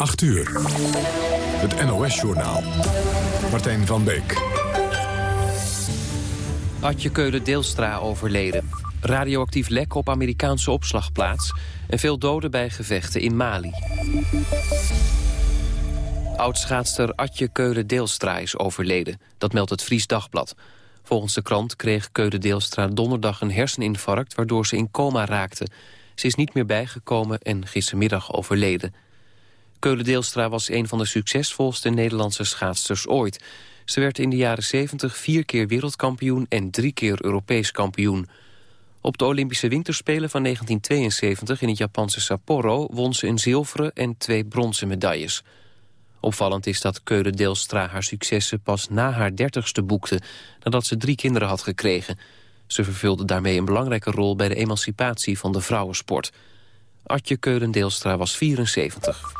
8 uur. Het NOS-journaal. Martijn van Beek. Adje Keulen-Deelstra overleden. Radioactief lek op Amerikaanse opslagplaats... en veel doden bij gevechten in Mali. Oudschaatster Atje Keulen-Deelstra is overleden. Dat meldt het Fries Dagblad. Volgens de krant kreeg Keulen-Deelstra donderdag een herseninfarct... waardoor ze in coma raakte. Ze is niet meer bijgekomen en gistermiddag overleden. Keulen-Deelstra was een van de succesvolste Nederlandse schaatsters ooit. Ze werd in de jaren 70 vier keer wereldkampioen en drie keer Europees kampioen. Op de Olympische Winterspelen van 1972 in het Japanse Sapporo... won ze een zilveren en twee bronzen medailles. Opvallend is dat Keulen Deelstra haar successen pas na haar dertigste boekte... nadat ze drie kinderen had gekregen. Ze vervulde daarmee een belangrijke rol bij de emancipatie van de vrouwensport. Atje Keulen Deelstra was 74.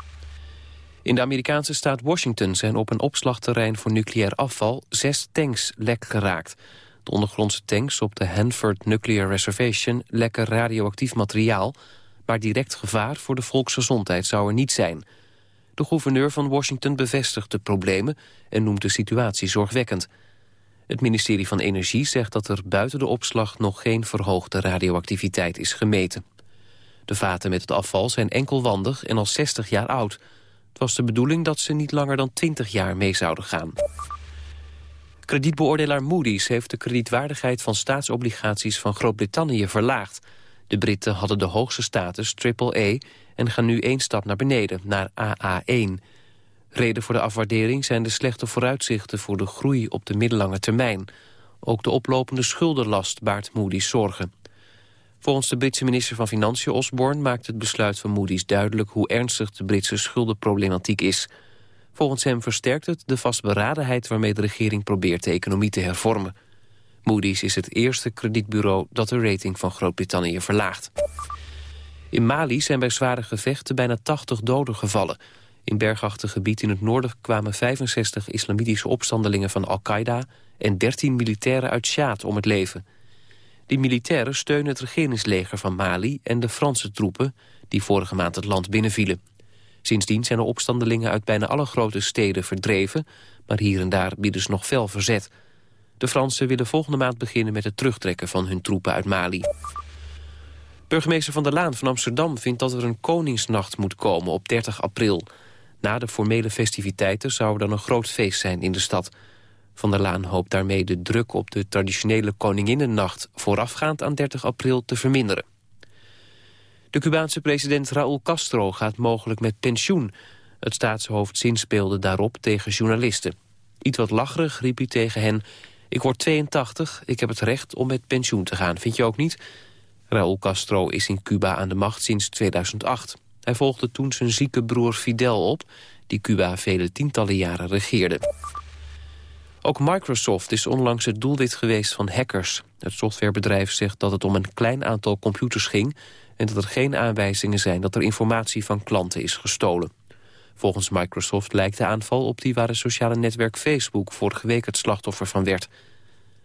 In de Amerikaanse staat Washington zijn op een opslagterrein voor nucleair afval zes tanks lek geraakt. De ondergrondse tanks op de Hanford Nuclear Reservation lekken radioactief materiaal, maar direct gevaar voor de volksgezondheid zou er niet zijn. De gouverneur van Washington bevestigt de problemen en noemt de situatie zorgwekkend. Het ministerie van Energie zegt dat er buiten de opslag nog geen verhoogde radioactiviteit is gemeten. De vaten met het afval zijn enkelwandig en al 60 jaar oud. Het was de bedoeling dat ze niet langer dan 20 jaar mee zouden gaan. Kredietbeoordelaar Moody's heeft de kredietwaardigheid van staatsobligaties van Groot-Brittannië verlaagd. De Britten hadden de hoogste status, AAA, en gaan nu één stap naar beneden, naar AA1. Reden voor de afwaardering zijn de slechte vooruitzichten voor de groei op de middellange termijn. Ook de oplopende schuldenlast baart Moody's zorgen. Volgens de Britse minister van Financiën Osborne maakt het besluit van Moody's duidelijk hoe ernstig de Britse schuldenproblematiek is. Volgens hem versterkt het de vastberadenheid waarmee de regering probeert de economie te hervormen. Moody's is het eerste kredietbureau dat de rating van Groot-Brittannië verlaagt. In Mali zijn bij zware gevechten bijna 80 doden gevallen. In bergachtig gebied in het noorden kwamen 65 islamitische opstandelingen van Al-Qaeda... en 13 militairen uit Sjaad om het leven. Die militairen steunen het regeringsleger van Mali en de Franse troepen... die vorige maand het land binnenvielen. Sindsdien zijn de opstandelingen uit bijna alle grote steden verdreven... maar hier en daar bieden ze nog fel verzet. De Fransen willen volgende maand beginnen met het terugtrekken van hun troepen uit Mali. Burgemeester Van der Laan van Amsterdam vindt dat er een Koningsnacht moet komen op 30 april. Na de formele festiviteiten zou er dan een groot feest zijn in de stad. Van der Laan hoopt daarmee de druk op de traditionele Koninginnennacht... voorafgaand aan 30 april te verminderen. De Cubaanse president Raúl Castro gaat mogelijk met pensioen. Het staatshoofd zinspeelde daarop tegen journalisten. Iets wat lacherig riep hij tegen hen... Ik word 82, ik heb het recht om met pensioen te gaan. Vind je ook niet? Raúl Castro is in Cuba aan de macht sinds 2008. Hij volgde toen zijn zieke broer Fidel op... die Cuba vele tientallen jaren regeerde. Ook Microsoft is onlangs het doelwit geweest van hackers. Het softwarebedrijf zegt dat het om een klein aantal computers ging... en dat er geen aanwijzingen zijn dat er informatie van klanten is gestolen. Volgens Microsoft lijkt de aanval op die waar het sociale netwerk Facebook... vorige week het slachtoffer van werd...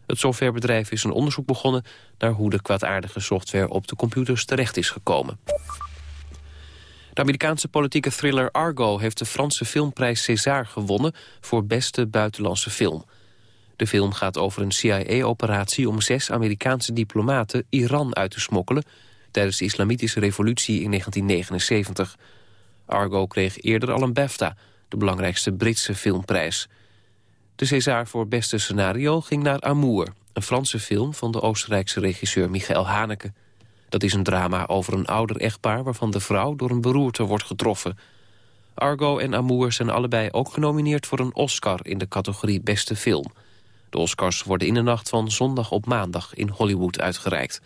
Het softwarebedrijf is een onderzoek begonnen naar hoe de kwaadaardige software op de computers terecht is gekomen. De Amerikaanse politieke thriller Argo heeft de Franse filmprijs César gewonnen voor beste buitenlandse film. De film gaat over een CIA-operatie om zes Amerikaanse diplomaten Iran uit te smokkelen tijdens de islamitische revolutie in 1979. Argo kreeg eerder al een BAFTA, de belangrijkste Britse filmprijs. De César voor beste scenario ging naar Amour, een Franse film van de Oostenrijkse regisseur Michael Haneke. Dat is een drama over een ouder echtpaar waarvan de vrouw door een beroerte wordt getroffen. Argo en Amour zijn allebei ook genomineerd voor een Oscar in de categorie beste film. De Oscars worden in de nacht van zondag op maandag in Hollywood uitgereikt.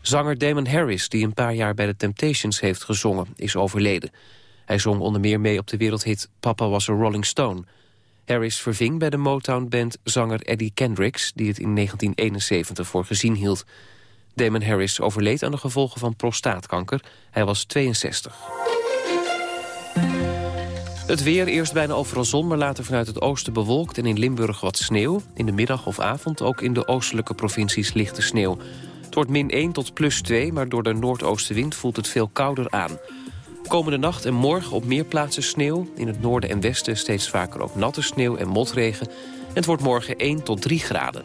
Zanger Damon Harris, die een paar jaar bij de Temptations heeft gezongen, is overleden. Hij zong onder meer mee op de wereldhit Papa was a Rolling Stone... Harris verving bij de Motown-band zanger Eddie Kendricks... die het in 1971 voor gezien hield. Damon Harris overleed aan de gevolgen van prostaatkanker. Hij was 62. Het weer, eerst bijna overal zon, maar later vanuit het oosten bewolkt... en in Limburg wat sneeuw. In de middag of avond ook in de oostelijke provincies lichte sneeuw. Het wordt min 1 tot plus 2, maar door de noordoostenwind voelt het veel kouder aan. Komende nacht en morgen op meer plaatsen sneeuw. In het noorden en westen steeds vaker ook natte sneeuw en motregen. En het wordt morgen 1 tot 3 graden.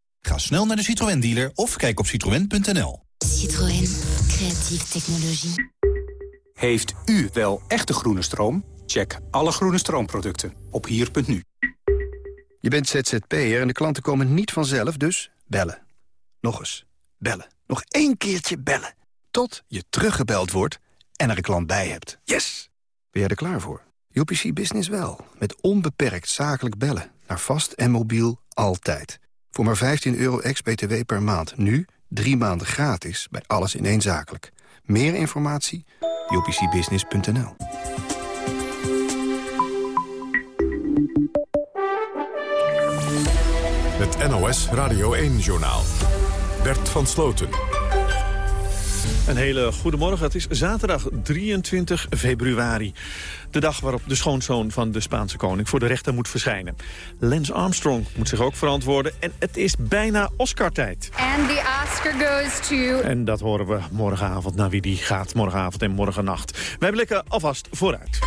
Ga snel naar de Citroën dealer of kijk op citroën.nl. Citroën, creatieve technologie. Heeft u wel echte groene stroom? Check alle groene stroomproducten op hier.nu. Je bent ZZP'er en de klanten komen niet vanzelf, dus bellen. Nog eens, bellen. Nog één keertje bellen. Tot je teruggebeld wordt en er een klant bij hebt. Yes! Ben jij er klaar voor? UPC Business wel. Met onbeperkt zakelijk bellen. Naar vast en mobiel altijd. Voor maar 15 euro ex-BTW per maand. Nu drie maanden gratis bij alles in één zakelijk. Meer informatie? upcbusiness.nl Het NOS Radio 1-journaal. Bert van Sloten. Een hele goede morgen. Het is zaterdag 23 februari. De dag waarop de schoonzoon van de Spaanse koning voor de rechter moet verschijnen. Lance Armstrong moet zich ook verantwoorden. En het is bijna Oscar-tijd. And the Oscar goes to... En dat horen we morgenavond naar wie die gaat. Morgenavond en morgennacht. Wij blikken alvast vooruit.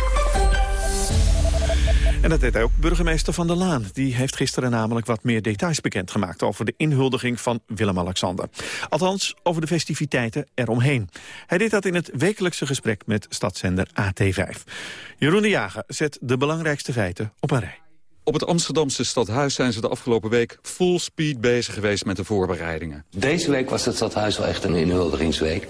En dat deed ook burgemeester Van der Laan. Die heeft gisteren namelijk wat meer details bekendgemaakt... over de inhuldiging van Willem-Alexander. Althans, over de festiviteiten eromheen. Hij deed dat in het wekelijkse gesprek met stadszender AT5. Jeroen de Jager zet de belangrijkste feiten op een rij. Op het Amsterdamse stadhuis zijn ze de afgelopen week full speed bezig geweest met de voorbereidingen. Deze week was het stadhuis wel echt een inhuldigingsweek.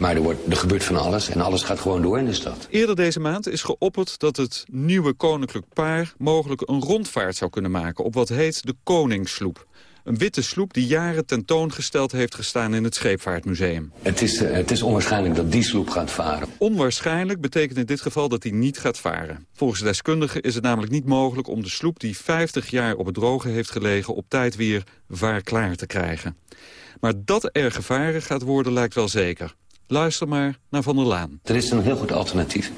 Maar er, wordt, er gebeurt van alles en alles gaat gewoon door in de stad. Eerder deze maand is geopperd dat het nieuwe koninklijk paar... mogelijk een rondvaart zou kunnen maken op wat heet de Koningssloep. Een witte sloep die jaren tentoongesteld heeft gestaan in het Scheepvaartmuseum. Het is, uh, het is onwaarschijnlijk dat die sloep gaat varen. Onwaarschijnlijk betekent in dit geval dat hij niet gaat varen. Volgens deskundigen is het namelijk niet mogelijk om de sloep... die 50 jaar op het droge heeft gelegen op tijd weer vaarklaar te krijgen. Maar dat er gevaren gaat worden lijkt wel zeker. Luister maar naar Van der Laan. Er is een heel goed alternatief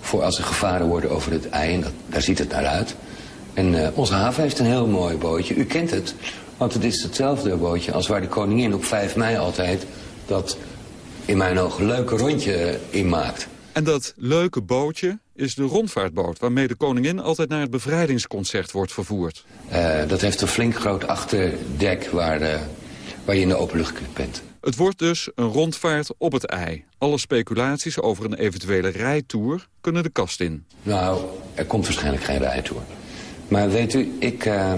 voor als er gevaren worden over het ei. En dat, daar ziet het naar uit. En uh, onze haven heeft een heel mooi bootje. U kent het, want het is hetzelfde bootje als waar de koningin op 5 mei altijd... dat in mijn ogen leuke rondje in maakt. En dat leuke bootje is de rondvaartboot... waarmee de koningin altijd naar het bevrijdingsconcert wordt vervoerd. Uh, dat heeft een flink groot achterdek waar, uh, waar je in de open lucht bent. Het wordt dus een rondvaart op het ei. Alle speculaties over een eventuele rijtour kunnen de kast in. Nou, er komt waarschijnlijk geen rijtour. Maar weet u, ik uh,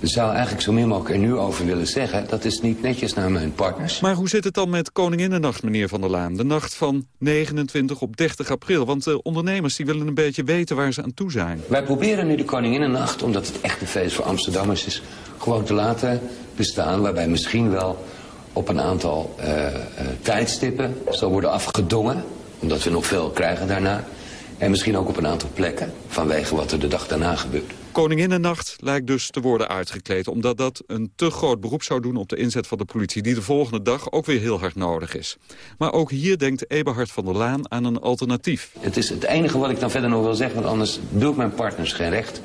zou eigenlijk zo min mogelijk er nu over willen zeggen. Dat is niet netjes naar mijn partners. Maar hoe zit het dan met Koninginnennacht, meneer Van der Laan? De nacht van 29 op 30 april. Want de ondernemers die willen een beetje weten waar ze aan toe zijn. Wij proberen nu de Koninginnennacht, omdat het echt een feest voor Amsterdammers is... gewoon te laten bestaan, waarbij misschien wel op een aantal uh, uh, tijdstippen zal worden afgedongen. Omdat we nog veel krijgen daarna. En misschien ook op een aantal plekken vanwege wat er de dag daarna gebeurt. Koninginnennacht lijkt dus te worden uitgekleed... omdat dat een te groot beroep zou doen op de inzet van de politie... die de volgende dag ook weer heel hard nodig is. Maar ook hier denkt Eberhard van der Laan aan een alternatief. Het is het enige wat ik dan verder nog wil zeggen... want anders doe ik mijn partners geen recht...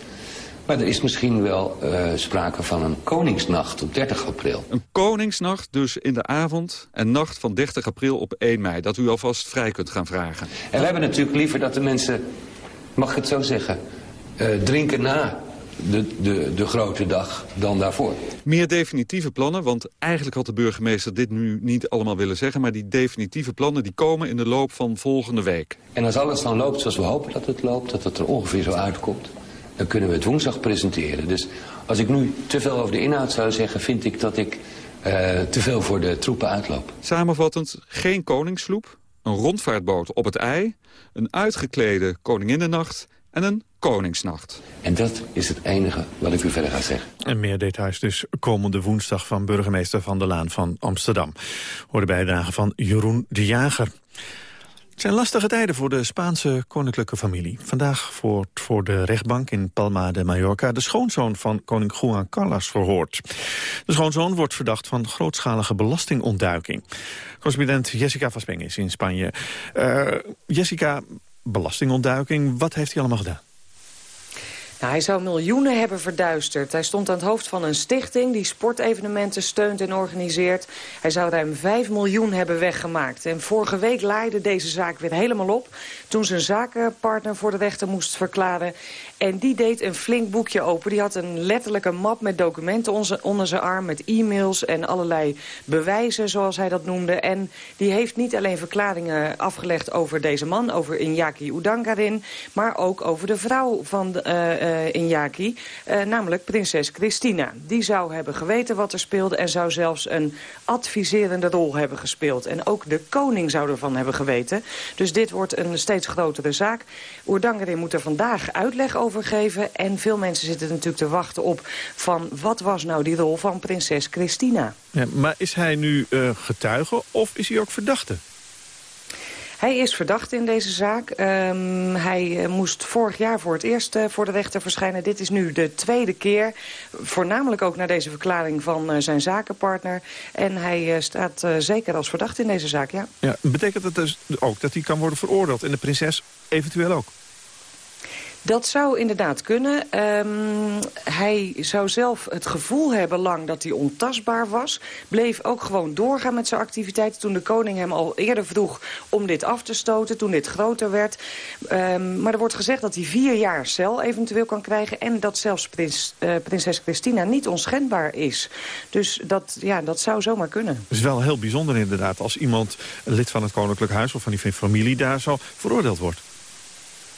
Maar er is misschien wel uh, sprake van een Koningsnacht op 30 april. Een Koningsnacht dus in de avond en nacht van 30 april op 1 mei. Dat u alvast vrij kunt gaan vragen. En we hebben natuurlijk liever dat de mensen, mag ik het zo zeggen... Uh, drinken na de, de, de grote dag dan daarvoor. Meer definitieve plannen, want eigenlijk had de burgemeester dit nu niet allemaal willen zeggen... maar die definitieve plannen die komen in de loop van volgende week. En als alles dan loopt zoals we hopen dat het loopt, dat het er ongeveer zo uitkomt dan kunnen we het woensdag presenteren. Dus als ik nu te veel over de inhoud zou zeggen... vind ik dat ik uh, te veel voor de troepen uitloop. Samenvattend, geen koningssloep, een rondvaartboot op het ei... een uitgeklede koninginnennacht en een Koningsnacht. En dat is het enige wat ik u verder ga zeggen. En meer details dus komende woensdag van burgemeester Van der Laan van Amsterdam. Hoorde bijdrage van Jeroen de Jager. Het zijn lastige tijden voor de Spaanse koninklijke familie. Vandaag wordt voor de rechtbank in Palma de Mallorca... de schoonzoon van koning Juan Carlos verhoord. De schoonzoon wordt verdacht van grootschalige belastingontduiking. Correspondent Jessica Vaspeng is in Spanje. Uh, Jessica, belastingontduiking, wat heeft hij allemaal gedaan? Nou, hij zou miljoenen hebben verduisterd. Hij stond aan het hoofd van een stichting die sportevenementen steunt en organiseert. Hij zou ruim 5 miljoen hebben weggemaakt. En vorige week laaide deze zaak weer helemaal op... toen zijn zakenpartner voor de rechter moest verklaren. En die deed een flink boekje open. Die had een letterlijke map met documenten onder zijn arm... met e-mails en allerlei bewijzen, zoals hij dat noemde. En die heeft niet alleen verklaringen afgelegd over deze man... over Iñaki Udangarin, maar ook over de vrouw van. Uh, namelijk prinses Christina. Die zou hebben geweten wat er speelde... en zou zelfs een adviserende rol hebben gespeeld. En ook de koning zou ervan hebben geweten. Dus dit wordt een steeds grotere zaak. Udangarin moet er vandaag uitleg over En veel mensen zitten natuurlijk te wachten op van wat was nou die rol van prinses Christina. Ja, maar is hij nu uh, getuige of is hij ook verdachte? Hij is verdacht in deze zaak. Um, hij uh, moest vorig jaar voor het eerst uh, voor de rechter verschijnen. Dit is nu de tweede keer. Voornamelijk ook naar deze verklaring van uh, zijn zakenpartner. En hij staat zeker als verdacht in deze zaak, ja. ja. Betekent dat dus ook dat hij kan worden veroordeeld en de prinses eventueel ook? Dat zou inderdaad kunnen. Um, hij zou zelf het gevoel hebben lang dat hij ontastbaar was. Bleef ook gewoon doorgaan met zijn activiteiten. Toen de koning hem al eerder vroeg om dit af te stoten. Toen dit groter werd. Um, maar er wordt gezegd dat hij vier jaar cel eventueel kan krijgen. En dat zelfs prins, uh, prinses Christina niet onschendbaar is. Dus dat, ja, dat zou zomaar kunnen. Het is wel heel bijzonder inderdaad. Als iemand lid van het koninklijk huis of van die familie daar zo veroordeeld wordt.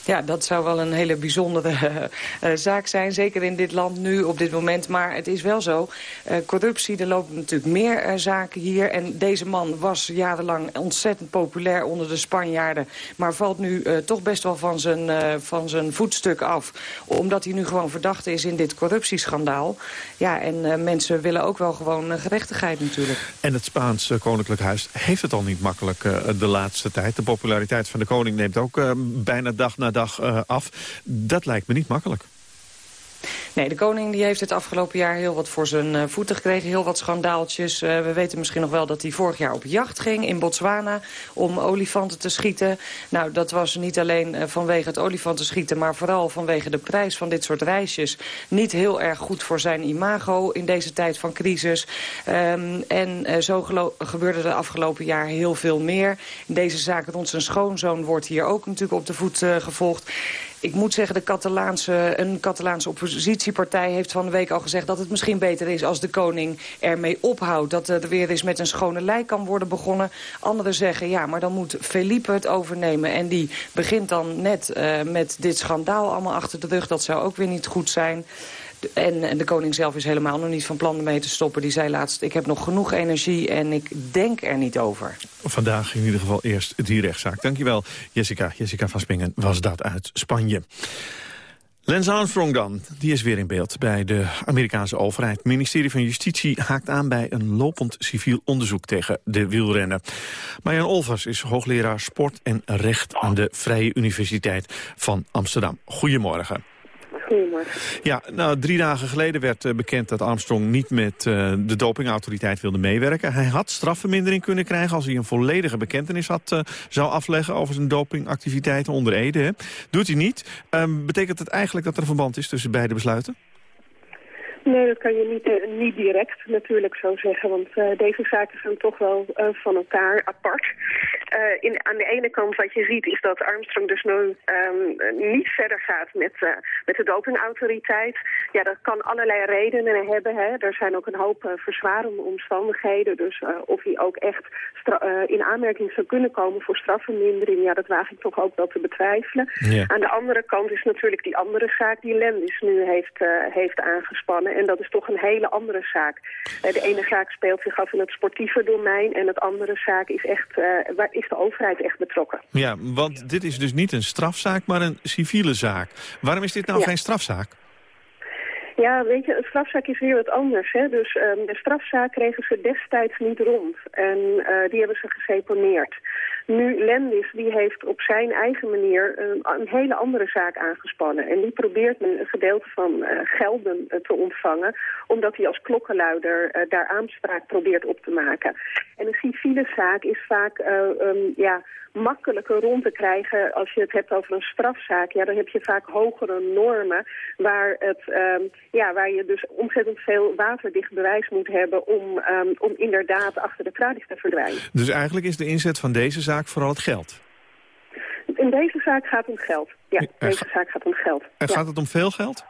Ja, dat zou wel een hele bijzondere uh, zaak zijn. Zeker in dit land nu, op dit moment. Maar het is wel zo. Uh, corruptie, er lopen natuurlijk meer zaken hier. En deze man was jarenlang ontzettend populair onder de Spanjaarden. Maar valt nu toch best wel van zijn, van zijn voetstuk af. Omdat hij nu gewoon verdachte is in dit corruptieschandaal. Ja, en mensen willen ook wel gewoon gerechtigheid natuurlijk. En het Spaans Koninklijk Huis heeft het al niet makkelijk de laatste tijd. De populariteit van de koning neemt ook bijna dag na dag uh, af. Dat lijkt me niet makkelijk. Nee, de koning die heeft het afgelopen jaar heel wat voor zijn uh, voeten gekregen. Heel wat schandaaltjes. Uh, we weten misschien nog wel dat hij vorig jaar op jacht ging in Botswana... om olifanten te schieten. Nou, dat was niet alleen uh, vanwege het olifanten schieten... maar vooral vanwege de prijs van dit soort reisjes... niet heel erg goed voor zijn imago in deze tijd van crisis. Um, en zo gebeurde er afgelopen jaar heel veel meer. Deze zaak rond zijn schoonzoon wordt hier ook natuurlijk op de voet gevolgd. Ik moet zeggen, de Catalaanse, een Catalaanse oppositiepartij heeft van de week al gezegd... dat het misschien beter is als de koning ermee ophoudt. Dat er weer eens met een schone lei kan worden begonnen. Anderen zeggen, ja, maar dan moet Felipe het overnemen. En die begint dan net uh, met dit schandaal allemaal achter de rug. Dat zou ook weer niet goed zijn. En, en, de koning zelf is helemaal nog niet van plan mee te stoppen. Die zei laatst, ik heb nog genoeg energie en ik denk er niet over. Vandaag in ieder geval eerst die rechtszaak. Dankjewel, Jessica. Jessica van Spingen was dat uit Spanje. Lance Armstrong dan, die is weer in beeld bij de Amerikaanse overheid. Het ministerie van Justitie haakt aan bij een lopend civiel onderzoek tegen de wielrenner. Marjan Olvers is hoogleraar sport en recht aan de Vrije Universiteit van Amsterdam. Goedemorgen. Ja, nou, drie dagen geleden werd uh, bekend dat Armstrong niet met uh, de dopingautoriteit wilde meewerken. Hij had strafvermindering kunnen krijgen als hij een volledige bekentenis had, uh, zou afleggen over zijn dopingactiviteiten onder Ede. Hè. Doet hij niet. Um, betekent het eigenlijk dat er een verband is tussen beide besluiten? Nee, dat kan je niet, uh, niet direct natuurlijk zo zeggen, want uh, deze zaken zijn toch wel uh, van elkaar apart. in, aan de ene kant wat je ziet is dat Armstrong dus nu um, niet verder gaat met, met de dopingautoriteit. Ja, dat kan allerlei redenen hebben. Hè. Er zijn ook een hoop verzwarende omstandigheden, dus of hij ook echt in aanmerking zou kunnen komen voor strafvermindering, ja, dat waag ik toch ook wel te betwijfelen. Ja. Aan de andere kant is natuurlijk die andere zaak die Lendis nu heeft, heeft aangespannen En dat is toch een hele andere zaak. de ene zaak speelt zich af in het sportieve domein... en het andere zaak is, echt, waar is de overheid echt betrokken. Ja, want dit is dus niet een strafzaak, maar een civiele zaak. Waarom is dit nou geen strafzaak? Ja, weet je, een strafzaak is weer wat anders. Hè? Dus um, de strafzaak kregen ze destijds niet rond. En uh, die hebben ze geseponeerd. Nu, Lendis die heeft op zijn eigen manier een, een, hele andere zaak aangespannen. En die probeert een gedeelte van uh, gelden uh, te ontvangen... omdat hij als klokkenluider daar aanspraak probeert op te maken. En een civiele zaak is vaak... Um, ja, makkelijker rond te krijgen als je het hebt over een strafzaak. Ja, dan heb je vaak hogere normen waar, het, um, ja, waar je dus ontzettend veel waterdicht bewijs moet hebben om, um, om inderdaad achter de tralies te verdwijnen. Dus eigenlijk is de inzet van deze zaak vooral het geld? In deze zaak gaat het om geld. Ja, deze zaak gaat om geld. En gaat het om veel geld?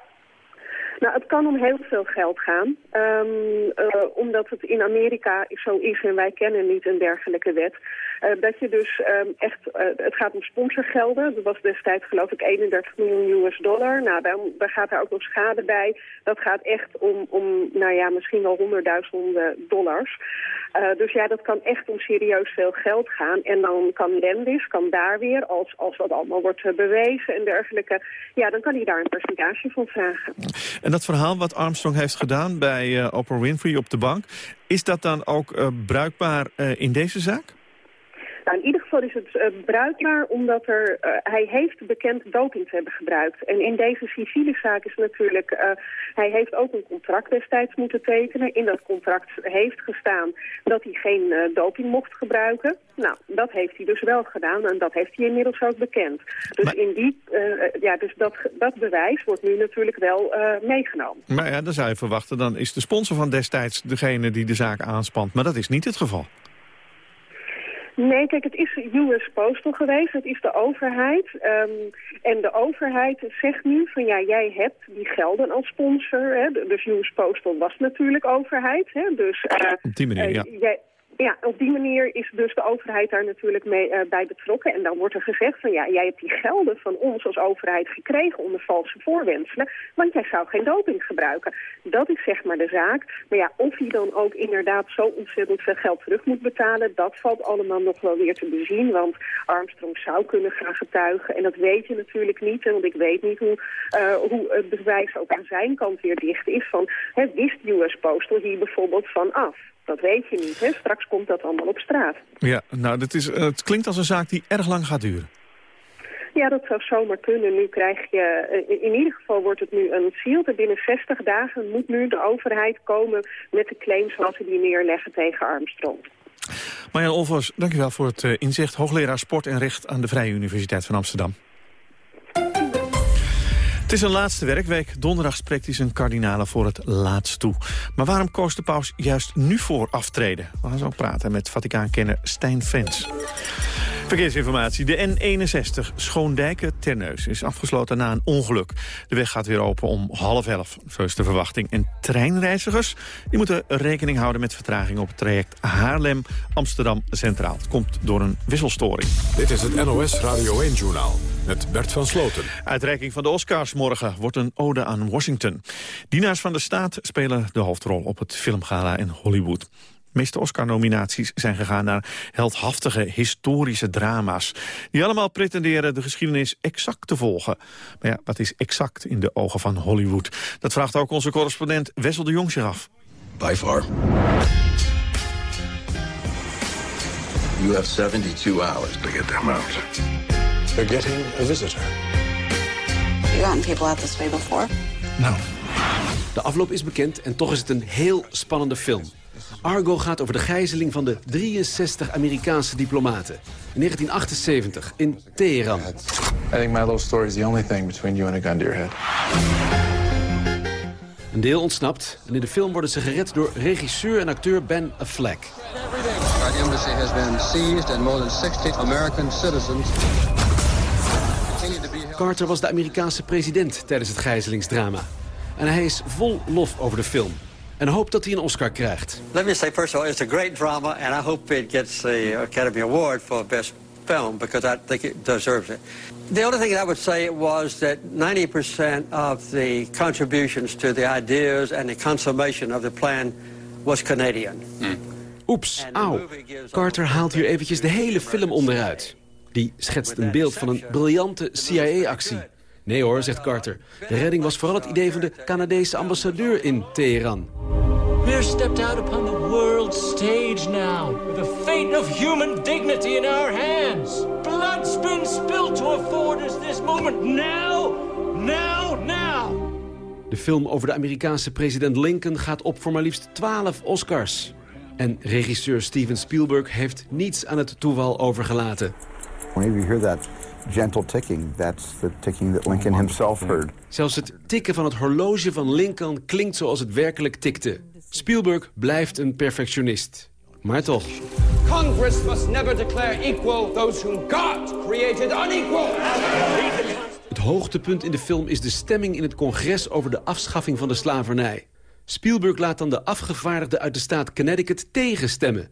Nou, het kan om heel veel geld gaan. Um, uh, omdat het in Amerika zo is en wij kennen niet een dergelijke wet. Uh, dat je dus um, echt, uh, het gaat om sponsorgelden. Dat was destijds geloof ik 31 miljoen US dollar. Nou, dan, dan gaat daar ook nog schade bij. Dat gaat echt om, om nou ja, misschien wel honderdduizenden dollars. dus ja, dat kan echt om serieus veel geld gaan. En dan kan Lendis, kan daar weer, als, als dat allemaal wordt bewezen en dergelijke... ja, dan kan hij daar een percentage van vragen. En dat verhaal wat Armstrong heeft gedaan bij uh, Oprah Winfrey op de bank... is dat dan ook bruikbaar in deze zaak? Nou, in ieder geval is het uh, bruikbaar omdat er, uh, hij heeft bekend doping te hebben gebruikt. En in deze civiele zaak is natuurlijk, uh, hij heeft ook een contract destijds moeten tekenen. In dat contract heeft gestaan dat hij geen doping mocht gebruiken. Nou, dat heeft hij dus wel gedaan en dat heeft hij inmiddels ook bekend. Dus, maar... in die, ja, dus dat, dat bewijs wordt nu natuurlijk wel meegenomen. Maar ja, dan zou je verwachten, dan is de sponsor van destijds degene die de zaak aanspant. Maar dat is niet het geval. Nee, kijk, het is US Postal geweest. Het is de overheid. Um, en de overheid zegt nu van ja, jij hebt die gelden als sponsor. Hè? Dus US Postal was natuurlijk overheid. Hè? Dus, uh, Op die manier, ja. Jij, ja, op die manier is dus de overheid daar natuurlijk mee, uh, bij betrokken. En dan wordt er gezegd van ja, jij hebt die gelden van ons als overheid gekregen onder valse voorwenselen. Want jij zou geen doping gebruiken. Dat is zeg maar de zaak. Maar ja, of hij dan ook inderdaad zo ontzettend veel geld terug moet betalen, dat valt allemaal nog wel weer te bezien. Want Armstrong zou kunnen gaan getuigen. En dat weet je natuurlijk niet. Want ik weet niet hoe, uh, hoe het bewijs ook aan zijn kant weer dicht is. Van, hè, wist US Postal hier bijvoorbeeld van af? Dat weet je niet, hè? Straks komt dat allemaal op straat. Ja, nou, dat is, het klinkt als een zaak die erg lang gaat duren. Ja, dat zou zomaar kunnen. Nu krijg je, eh, in ieder geval wordt het nu een field. Binnen 60 dagen moet nu de overheid komen met de claims zoals ze die neerleggen tegen Armstrong. Marjan Olvers, dankjewel voor het uh, inzicht. Hoogleraar Sport en Recht aan de Vrije Universiteit van Amsterdam. Het is een laatste werkweek. Donderdag spreekt hij zijn kardinalen voor het laatst toe. Maar waarom koos de paus juist nu voor aftreden? We gaan zo praten met Vaticaankenner Stijn Vens. Verkeersinformatie. De N61 Schoondijken-Terneus is afgesloten na een ongeluk. De weg gaat weer open om half elf, zo is de verwachting. En treinreizigers die moeten rekening houden met vertraging op het traject Haarlem-Amsterdam Centraal. Het komt door een wisselstoring. Dit is het NOS Radio 1-journaal met Bert van Sloten. Uitreiking van de Oscars morgen wordt een ode aan Washington. Dienaars van de staat spelen de hoofdrol op het filmgala in Hollywood. De meeste Oscar-nominaties zijn gegaan naar heldhaftige historische drama's. Die allemaal pretenderen de geschiedenis exact te volgen. Maar ja, wat is exact in de ogen van Hollywood? Dat vraagt ook onze correspondent Wessel de Jong zich af. By far. You have 72 hours to get them out. They're getting a visitor. You gotten people out this way before? No. De afloop is bekend en toch is het een heel spannende film. Argo gaat over de gijzeling van de 63 Amerikaanse diplomaten. In 1978 in Teheran. I think my little story is the only thing between you and a gun to your head. Een deel ontsnapt en in de film worden ze gered door regisseur en acteur Ben Affleck. Our embassy has been seized and more than 60 American citizens Carter was de Amerikaanse president tijdens het gijzelingsdrama. En hij is vol lof over de film en hoopt dat hij een Oscar krijgt. Let me say first of all, it's a great drama and I hope it gets the Academy Award for Best film because I think it deserves it. The only thing I would say was that 90% of the contributions to the ideas and the consummation of the plan was Canadian. Oeps, auw. Carter haalt hier eventjes de hele film onderuit. Die schetst een beeld van een briljante CIA-actie. Nee hoor, zegt Carter. De redding was vooral het idee van de Canadese ambassadeur in Teheran. We're stepped out upon the world stage now, with the fate of human dignity in our hands. Blood's been spilled to afford us this moment now, now, now. De film over de Amerikaanse president Lincoln gaat op voor maar liefst 12 Oscars. En regisseur Steven Spielberg heeft niets aan het toeval overgelaten. Whenever you hear that gentle ticking, that's the ticking that Lincoln himself heard. Zelfs het tikken van het horloge van Lincoln klinkt zoals het werkelijk tikte. Spielberg blijft een perfectionist. Maar toch. Congress must never declare equal those whom God created unequal. Het hoogtepunt in de film is de stemming in het congres over de afschaffing van de slavernij. Spielberg laat dan de afgevaardigden uit de staat Connecticut tegenstemmen.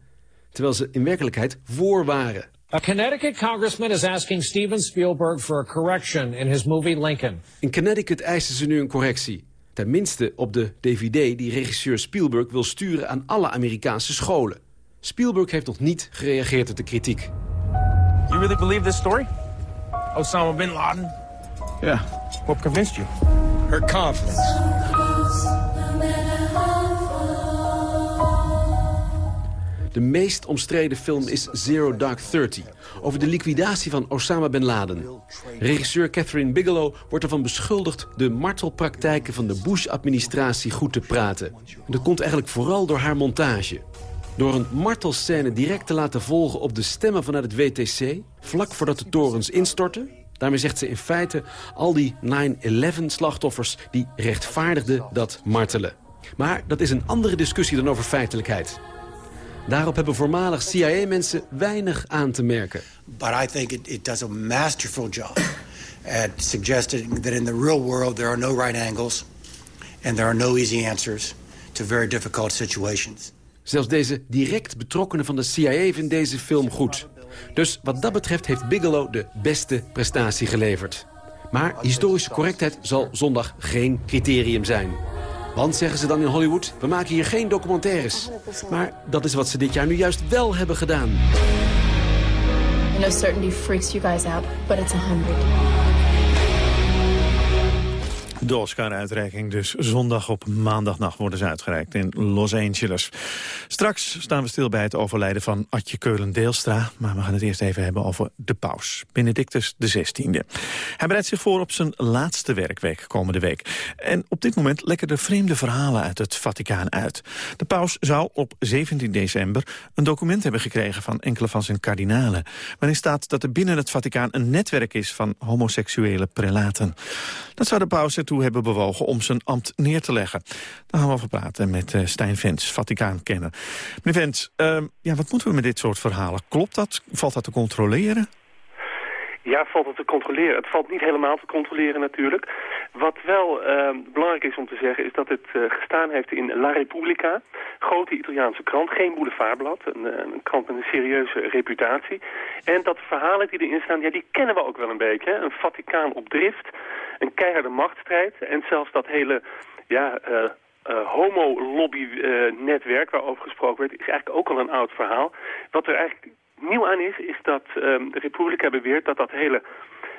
Terwijl ze in werkelijkheid voor waren. A Connecticut congressman is asking Steven Spielberg for a correction in his movie Lincoln. In Connecticut eisen ze nu een correctie. Tenminste op de DVD die regisseur Spielberg wil sturen aan alle Amerikaanse scholen. Spielberg heeft nog niet gereageerd op de kritiek. You really believe this story? Osama bin Laden? Yeah. What convinced you? Her confidence. De meest omstreden film is Zero Dark Thirty... over de liquidatie van Osama Bin Laden. Regisseur Catherine Bigelow wordt ervan beschuldigd... de martelpraktijken van de Bush-administratie goed te praten. En dat komt eigenlijk vooral door haar montage. Door een martelscène direct te laten volgen op de stemmen vanuit het WTC... vlak voordat de torens instorten... Daarmee zegt ze in feite al die 9-11-slachtoffers... die rechtvaardigden dat martelen. Maar dat is een andere discussie dan over feitelijkheid. Daarop hebben voormalig CIA-mensen weinig aan te merken. But I think it, it does a masterful job at suggesting that in the real world there are no right angles and there are no easy answers to very difficult situations. Zelfs deze direct betrokkenen van de CIA vindt deze film goed. Dus wat dat betreft heeft Bigelow de beste prestatie geleverd. Maar historische correctheid zal zondag geen criterium zijn. Want, zeggen ze dan in Hollywood, we maken hier geen documentaires. Maar dat is wat ze dit jaar nu juist wel hebben gedaan. Know certainty freaks you guys out, but it's a hundred. De Oscar-uitreiking dus zondag op maandagnacht worden ze uitgereikt in Los Angeles. Straks staan we stil bij het overlijden van Atje Keulen-Deelstra. Maar we gaan het eerst even hebben over de paus, Benedictus XVI. Hij bereidt zich voor op zijn laatste werkweek komende week. En op dit moment lekken er vreemde verhalen uit het Vaticaan uit. De paus zou op 17 december een document hebben gekregen van enkele van zijn kardinalen. Waarin staat dat er binnen het Vaticaan een netwerk is van homoseksuele prelaten. Dat zou de paus ertoe hebben bewogen om zijn ambt neer te leggen. Daar gaan we over praten met uh, Stijn Vens, Vaticaankenner. Meneer Vens, uh, ja, wat moeten we met dit soort verhalen? Klopt dat? Valt dat te controleren? Ja, valt het te controleren. Het valt niet helemaal te controleren natuurlijk. Wat wel uh, belangrijk is om te zeggen is dat het uh, gestaan heeft in La Repubblica. Grote Italiaanse krant, geen boulevardblad. Een, een, krant met een serieuze reputatie. En dat de verhalen die erin staan, ja, die kennen we ook wel een beetje. Een Vaticaan op drift, een keiharde machtsstrijd. En zelfs dat hele ja, uh, uh, homo-lobby-netwerk waarover gesproken werd... is eigenlijk ook al een oud verhaal. Wat er eigenlijk nieuw aan is, is dat um, de Republika beweert dat dat hele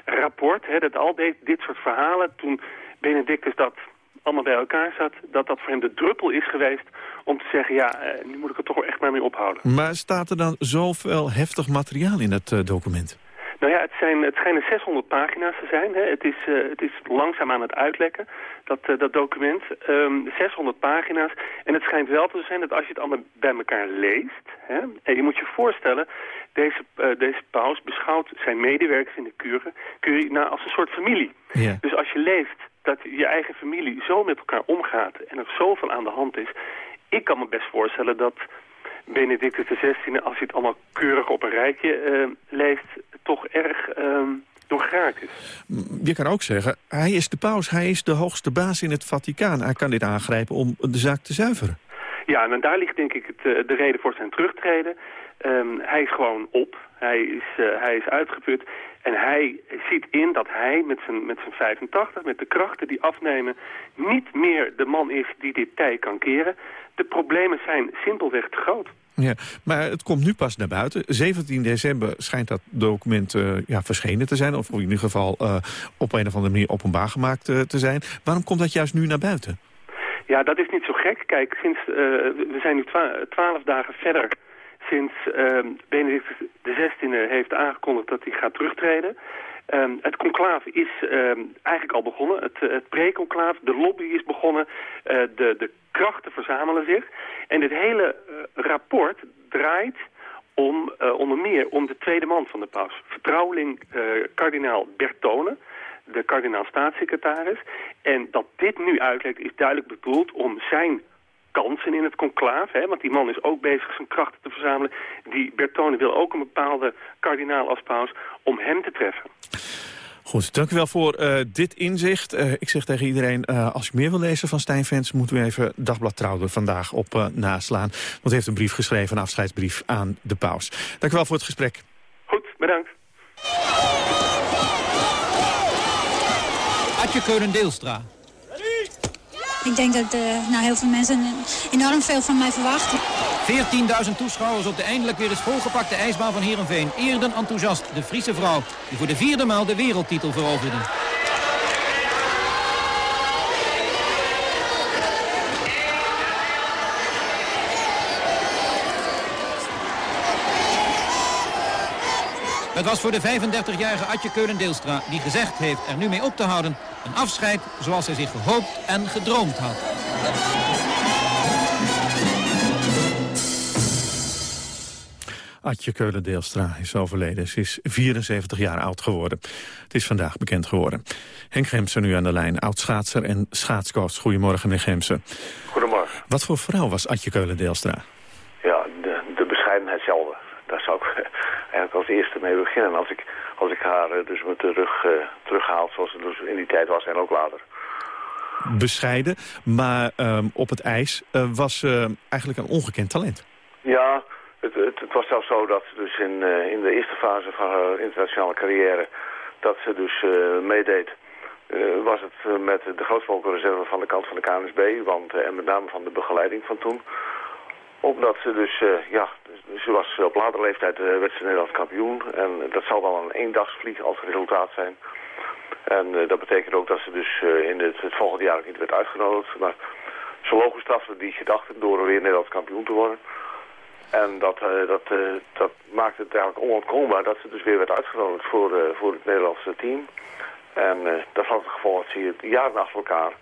rapport, hè, dat al dit, dit soort verhalen, toen Benedictus dat allemaal bij elkaar zat, dat dat voor hem de druppel is geweest om te zeggen, ja, uh, nu moet ik er toch echt maar mee ophouden. Maar staat er dan zoveel heftig materiaal in uh, document? Nou ja, het, zijn, het schijnen 600 pagina's te zijn. Hè. Het, is, uh, het is langzaam aan het uitlekken, dat, uh, dat document. Um, 600 pagina's. En het schijnt wel te zijn dat als je het allemaal bij elkaar leest... Hè, en je moet je voorstellen, deze, uh, deze paus beschouwt zijn medewerkers in de kuren, kurie nou, als een soort familie. Ja. Dus als je leest dat je eigen familie zo met elkaar omgaat en er zoveel aan de hand is... ik kan me best voorstellen dat Benedictus XVI, als hij het allemaal keurig op een rijtje uh, leest, toch erg uh, is. Je kan ook zeggen, hij is de paus, hij is de hoogste baas in het Vaticaan. Hij kan dit aangrijpen om de zaak te zuiveren. Ja, en daar ligt denk ik het, uh, de reden voor zijn terugtreden. Ehm, hij is gewoon op. Hij is, eh, hij is uitgeput. En hij ziet in dat hij met zijn, met zijn 85, met de krachten die afnemen... niet meer de man is die dit tij kan keren. De problemen zijn simpelweg te groot. Ja, maar het komt nu pas naar buiten. 17 december schijnt dat document uh, ja, verschenen te zijn... of in ieder geval uh, op een of andere manier openbaar gemaakt uh, te zijn. Waarom komt dat juist nu naar buiten? Ja, dat is niet zo gek. Kijk, sinds, we zijn nu twaalf dagen verder sinds uh, Benedict XVI heeft aangekondigd dat hij gaat terugtreden. Um, het conclave is um, eigenlijk al begonnen. Het, het pre-conclave, de lobby is begonnen. Uh, de, de krachten verzamelen zich. En dit hele uh, rapport draait om onder meer om de tweede man van de paus. Vertrouweling kardinaal Bertone, de kardinaal staatssecretaris. En dat dit nu uitlekt is duidelijk bedoeld om zijn kansen in het conclave. Hè, want die man is ook bezig zijn krachten te verzamelen. Die Bertone wil ook een bepaalde kardinaal als paus om hem te treffen. Goed, dank u wel voor uh, dit inzicht. Uh, ik zeg tegen iedereen, uh, als u meer wil lezen van Stijn Vens... moet u even Dagblad Trouw er vandaag op naslaan. Want hij heeft een brief geschreven, een afscheidsbrief aan de paus. Dank u wel voor het gesprek. Goed, bedankt. Adje Keulen-Deelstra. Ik denk dat uh, nou, heel veel mensen enorm veel van mij verwachten. 14.000 toeschouwers op de eindelijk weer eens volgepakte ijsbaan van Heerenveen. Eerden enthousiast de Friese vrouw die voor de vierde maal de wereldtitel veroverde. Het was voor de 35-jarige Atje Keulen-Deelstra die gezegd heeft er nu mee op te houden. Een afscheid zoals hij zich gehoopt en gedroomd had. Atje Keulen-Deelstra is overleden. Ze is 74 jaar oud geworden. Het is vandaag bekend geworden. Henk Gemsen nu aan de lijn, oud-schaatser en schaatscoach. Goedemorgen, meneer Gemsen. Goedemorgen. Wat voor vrouw was Atje Keulen-Deelstra? Ja, de, de bescheidenheid zelf. Daar zou ik eigenlijk als eerste mee beginnen. Als ik, als ik haar eh, dus met de rug uh, terughaal zoals het dus in die tijd was en ook later. Bescheiden, maar um, op het ijs uh, was eigenlijk een ongekend talent. Ja, het, het, het, was zelfs zo dat ze dus in, in de eerste fase van haar internationale carrière... dat ze dus meedeed, was het met de grootvolkenreserve van de kant van de KNSB... Want, en met name van de begeleiding van toen omdat ze dus, uh, ja, ze was op latere leeftijd uh, werd ze Nederlands kampioen. En dat zal wel een eendagsvlieg als resultaat zijn. En uh, dat betekent ook dat ze dus in het, het, volgende jaar ook niet werd uitgenodigd. Maar ze logen strafte die gedachten door weer Nederlands kampioen te worden. En dat, dat, dat maakte het eigenlijk onontkoombaar dat ze dus weer werd uitgenodigd voor, voor het Nederlandse team. En dat had het gevolg dat ze jaren achter elkaar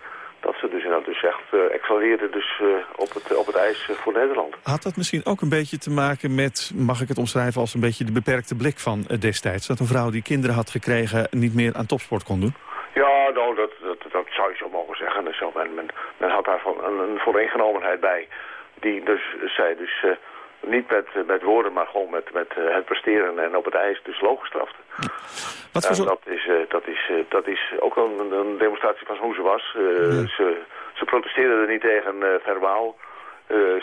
dat ze dus inderdaad dus echt uh, dus, uh, op, het, op het ijs uh, voor Nederland. Had dat misschien ook een beetje te maken met, mag ik het omschrijven als een beetje de beperkte blik van destijds? Dat een vrouw die kinderen had gekregen niet meer aan topsport kon doen? Ja, nou, dat, dat, dat zou je zo mogen zeggen. Dus men, men, men had daar van een, een vooringenomenheid bij. Die dus, zij dus niet met, met woorden, maar gewoon met, met het presteren en op het ijs dus looggestrafte. Wat voor en dat is, uh, dat, is, dat is ook een, een, demonstratie van hoe ze was. Ze, ze protesteerde er niet tegen verbaal.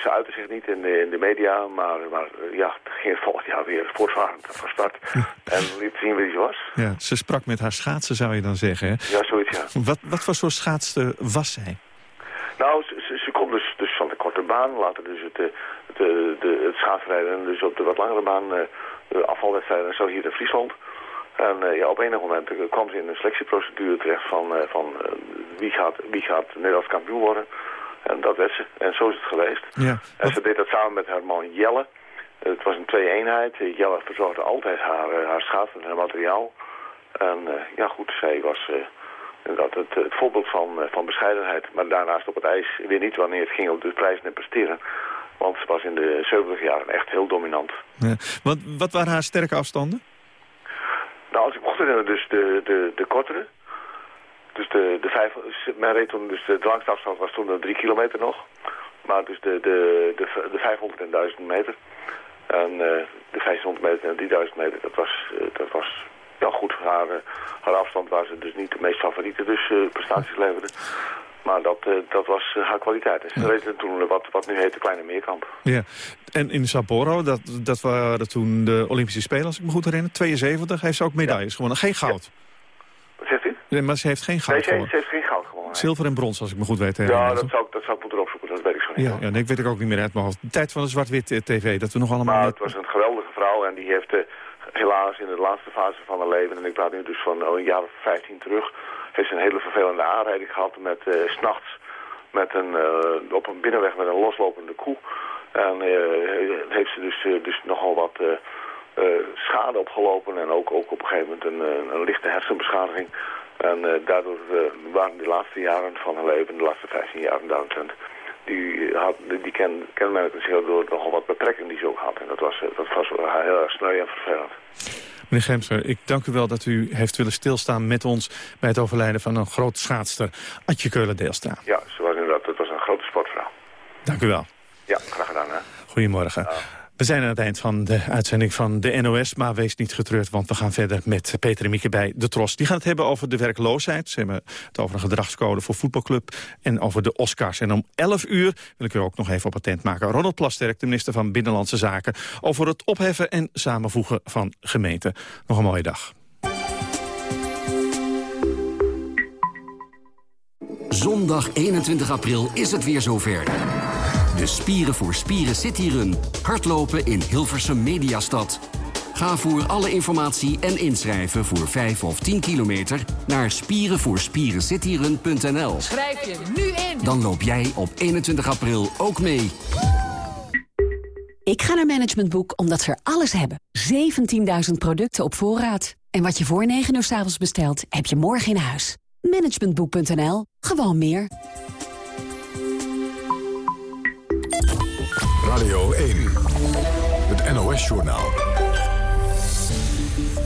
ze uitte zich niet in de, in de media, maar, maar ja, het ging volgend jaar weer voortvarend van start. en liet zien wie ze was. Ja, ze sprak met haar schaatsen, zou je dan zeggen, hè? Ja, zoiets, ja. Wat, wat voor soort schaatster was zij? Nou, ze, ze, ze komt dus, dus van de korte baan, later dus het, het, de, de, het schaatsrijden en dus op de wat langere baan de afvalwedstrijden en zo hier in Friesland. En uh, ja, op enig moment kwam ze in een selectieprocedure terecht van, van wie, gaat, wie gaat Nederlands kampioen worden. En dat werd ze. En zo is het geweest. Ja. En ze deed dat samen met haar man Jelle. Het was een twee-eenheid. Jelle verzorgde altijd haar, haar schaatsen en haar materiaal. En ja goed, zij was dat het, het voorbeeld van, van bescheidenheid. Maar daarnaast op het ijs weer niet wanneer het ging op de prijzen en presteren. Want ze was in de 70 jaren echt heel dominant. Ja. Wat, wat waren haar sterke afstanden? Nou, als ik mocht herinneren, dus de, de, de kortere. Dus de, de vijf, men reed toen, dus de, de langste afstand was toen drie kilometer nog. Maar dus de, de, de, de 500 en 1000 meter. En uh, de 1500 meter en 3000 meter, dat was, uh, dat was ja, goed. Haar, haar afstand waar ze dus niet de meest favoriete dus, uh, prestaties leverde. Maar dat, eh, dat was eh, haar kwaliteit. Dus ze reed toen wat, wat nu heet de Kleine Meerkamp. Ja. En in Sapporo, dat, dat waren toen de Olympische Spelen, als ik me goed herinner. 72 heeft ze ook medailles gewonnen. Geen goud. Wat zegt u? Nee, maar ze heeft geen goud Nee, ze, gewonnen. ze heeft geen goud gewonnen. Zilver en brons, als ik me goed weet. Ja, dat zou, dat zou ik moeten opzoeken. Dat weet ik zo niet. Ja, ja nee, ik weet ik ook niet meer uit mijn hoofd. De tijd van de zwart-wit eh, tv, dat we nog allemaal... Maar net- het was een geweldige vrouw en die heeft helaas in de laatste fase van haar leven, en ik praat nu dus van oh, een jaar of 15 terug, heeft een hele vervelende aanrijding gehad met eh, s s'nachts met een, eh, op een binnenweg met een loslopende koe. En eh, heeft ze dus, eh, dus nogal wat eh, eh, schade opgelopen en ook, ook op een gegeven moment een, eh, een lichte hersenbeschadiging. En eh, daardoor eh, waren de laatste jaren van haar leven, de laatste 15 jaar daaromtrent, die, had, die, ken, zich door nogal wat beperkingen die ze ook had. En dat was, eh, dat was heel erg sneu en vervelend. Meneer Gemser, ik dank u wel dat u heeft willen stilstaan met ons... bij het overlijden van een groot schaatster, Adje Keulen-Deelstra. Ja, ze was inderdaad, het was een grote sportvrouw. Dank u wel. Ja, graag gedaan. Hè. Goedemorgen. We zijn aan het eind van de uitzending van de NOS, maar wees niet getreurd, want we gaan verder met Peter en Mieke bij De Tros. Die gaan het hebben over de werkloosheid. Ze hebben het over een gedragscode voor voetbalclub en over de Oscars. En om 11 uur wil ik u ook nog even op attent maken. Ronald Plasterk, de minister van Binnenlandse Zaken, over het opheffen en samenvoegen van gemeenten. Nog een mooie dag. Zondag 21 april is het weer zover. De Spieren voor Spieren Cityrun. Hardlopen in Hilversum Mediastad. Ga voor alle informatie en inschrijven voor 5 of 10 kilometer naar spierenvoorspierencityrun.nl. Schrijf je nu in. Dan loop jij op 21 april ook mee. Ik ga naar Management Boek omdat ze er alles hebben. 17.000 producten op voorraad. En wat je voor 9 uur s avonds bestelt, heb je morgen in huis. Managementboek.nl. Gewoon meer. Radio 1. Het NOS-journaal.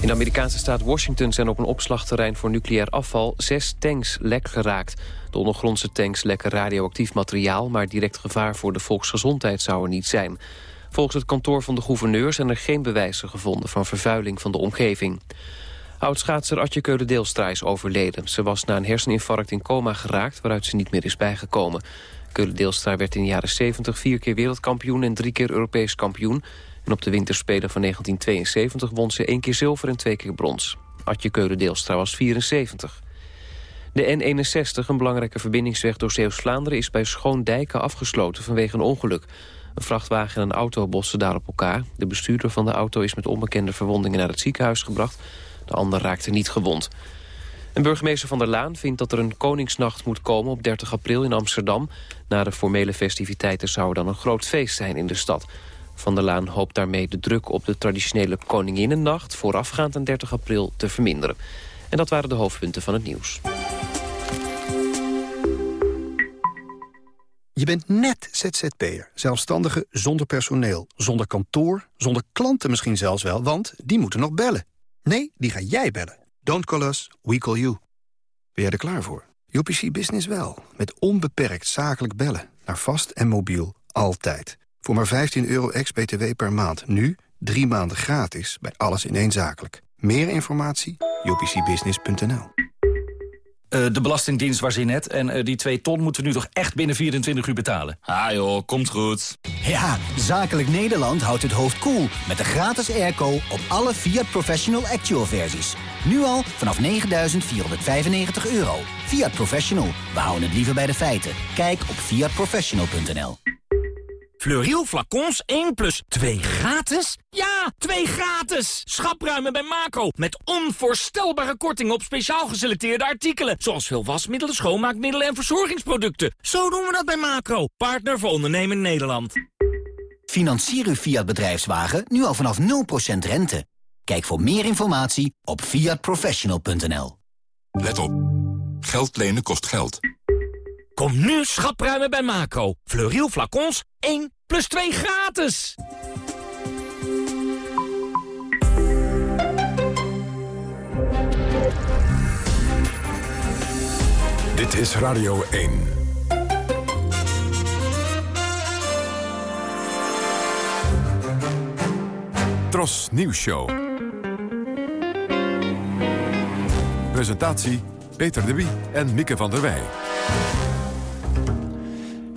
In de Amerikaanse staat Washington zijn op een opslagterrein voor nucleair afval zes tanks lek geraakt. De ondergrondse tanks lekken radioactief materiaal, maar direct gevaar voor de volksgezondheid zou er niet zijn. Volgens het kantoor van de gouverneur zijn er geen bewijzen gevonden van vervuiling van de omgeving. Oudschaatser Atje Keulen-Deelstra is overleden. Ze was na een herseninfarct in coma geraakt, waaruit ze niet meer is bijgekomen. Keulen-Deelstra werd in de jaren 70 vier keer wereldkampioen en drie keer Europees kampioen. En op de winterspelen van 1972 won ze één keer zilver en twee keer brons. Atje Keulen-Deelstra was 74. De N61, een belangrijke verbindingsweg door Zeeuws-Vlaanderen... is bij Schoondijken afgesloten vanwege een ongeluk. Een vrachtwagen en een auto botsen daar op elkaar. De bestuurder van de auto is met onbekende verwondingen naar het ziekenhuis gebracht. De ander raakte niet gewond. En burgemeester Van der Laan vindt dat er een Koningsnacht moet komen op 30 april in Amsterdam. Na de formele festiviteiten zou er dan een groot feest zijn in de stad. Van der Laan hoopt daarmee de druk op de traditionele Koninginnennacht... voorafgaand aan 30 april te verminderen. En dat waren de hoofdpunten van het nieuws. Je bent net ZZP'er, zelfstandige zonder personeel, zonder kantoor, zonder klanten misschien zelfs wel, want die moeten nog bellen. Nee, die ga jij bellen. Don't call us, we call you. Ben jij er klaar voor? UPC Business wel, met onbeperkt zakelijk bellen, naar vast en mobiel, altijd. Voor maar 15 euro ex-BTW per maand, nu drie maanden gratis bij alles in één zakelijk. Meer informatie? upcbusiness.nl Eh, de Belastingdienst was in net. En eh, die 2 ton moeten we nu toch echt binnen 24 uur betalen. Ah joh, komt goed. Ja, Zakelijk Nederland houdt het hoofd koel cool met de gratis airco op alle Fiat Professional Actual versies. Nu al vanaf 9.495 euro. Fiat Professional, we houden het liever bij de feiten. Kijk op fiatprofessional.nl Fleuriel flacons 1 plus 2 gratis? Ja, 2 gratis! Schapruimen bij Macro. Met onvoorstelbare kortingen op speciaal geselecteerde artikelen. Zoals veel wasmiddelen, schoonmaakmiddelen en verzorgingsproducten. Zo doen we dat bij Macro. Partner voor ondernemen Nederland. Financier uw Fiat bedrijfswagen nu al vanaf 0% rente. Kijk voor meer informatie op fiatprofessional.nl. Let op. Geld lenen kost geld. Kom nu schapruimen bij Macro. Fleuriel flacons 1 plus 2 gratis. Dit is Radio 1. Tros Nieuws Show. Presentatie Peter de Wie en Mieke van der Wij.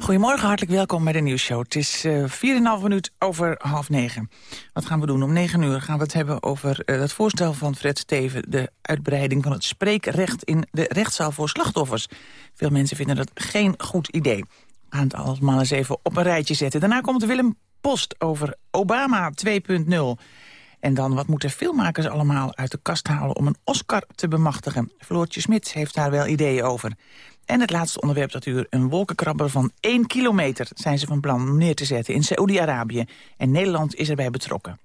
Goedemorgen, hartelijk welkom bij de nieuwsshow. Het is uh, 4,5 minuut over half negen. Wat gaan we doen? Om negen uur gaan we het hebben over uh, het voorstel van Fred Steven... de uitbreiding van het spreekrecht in de rechtszaal voor slachtoffers. Veel mensen vinden dat geen goed idee. We het allemaal eens even op een rijtje zetten. Daarna komt Willem Post over Obama 2.0... En dan, wat moeten filmmakers allemaal uit de kast halen om een Oscar te bemachtigen? Floortje Smit heeft daar wel ideeën over. En het laatste onderwerp dat u een wolkenkrabber van 1 kilometer... zijn ze van plan neer te zetten in Saoedi-Arabië. En Nederland is erbij betrokken.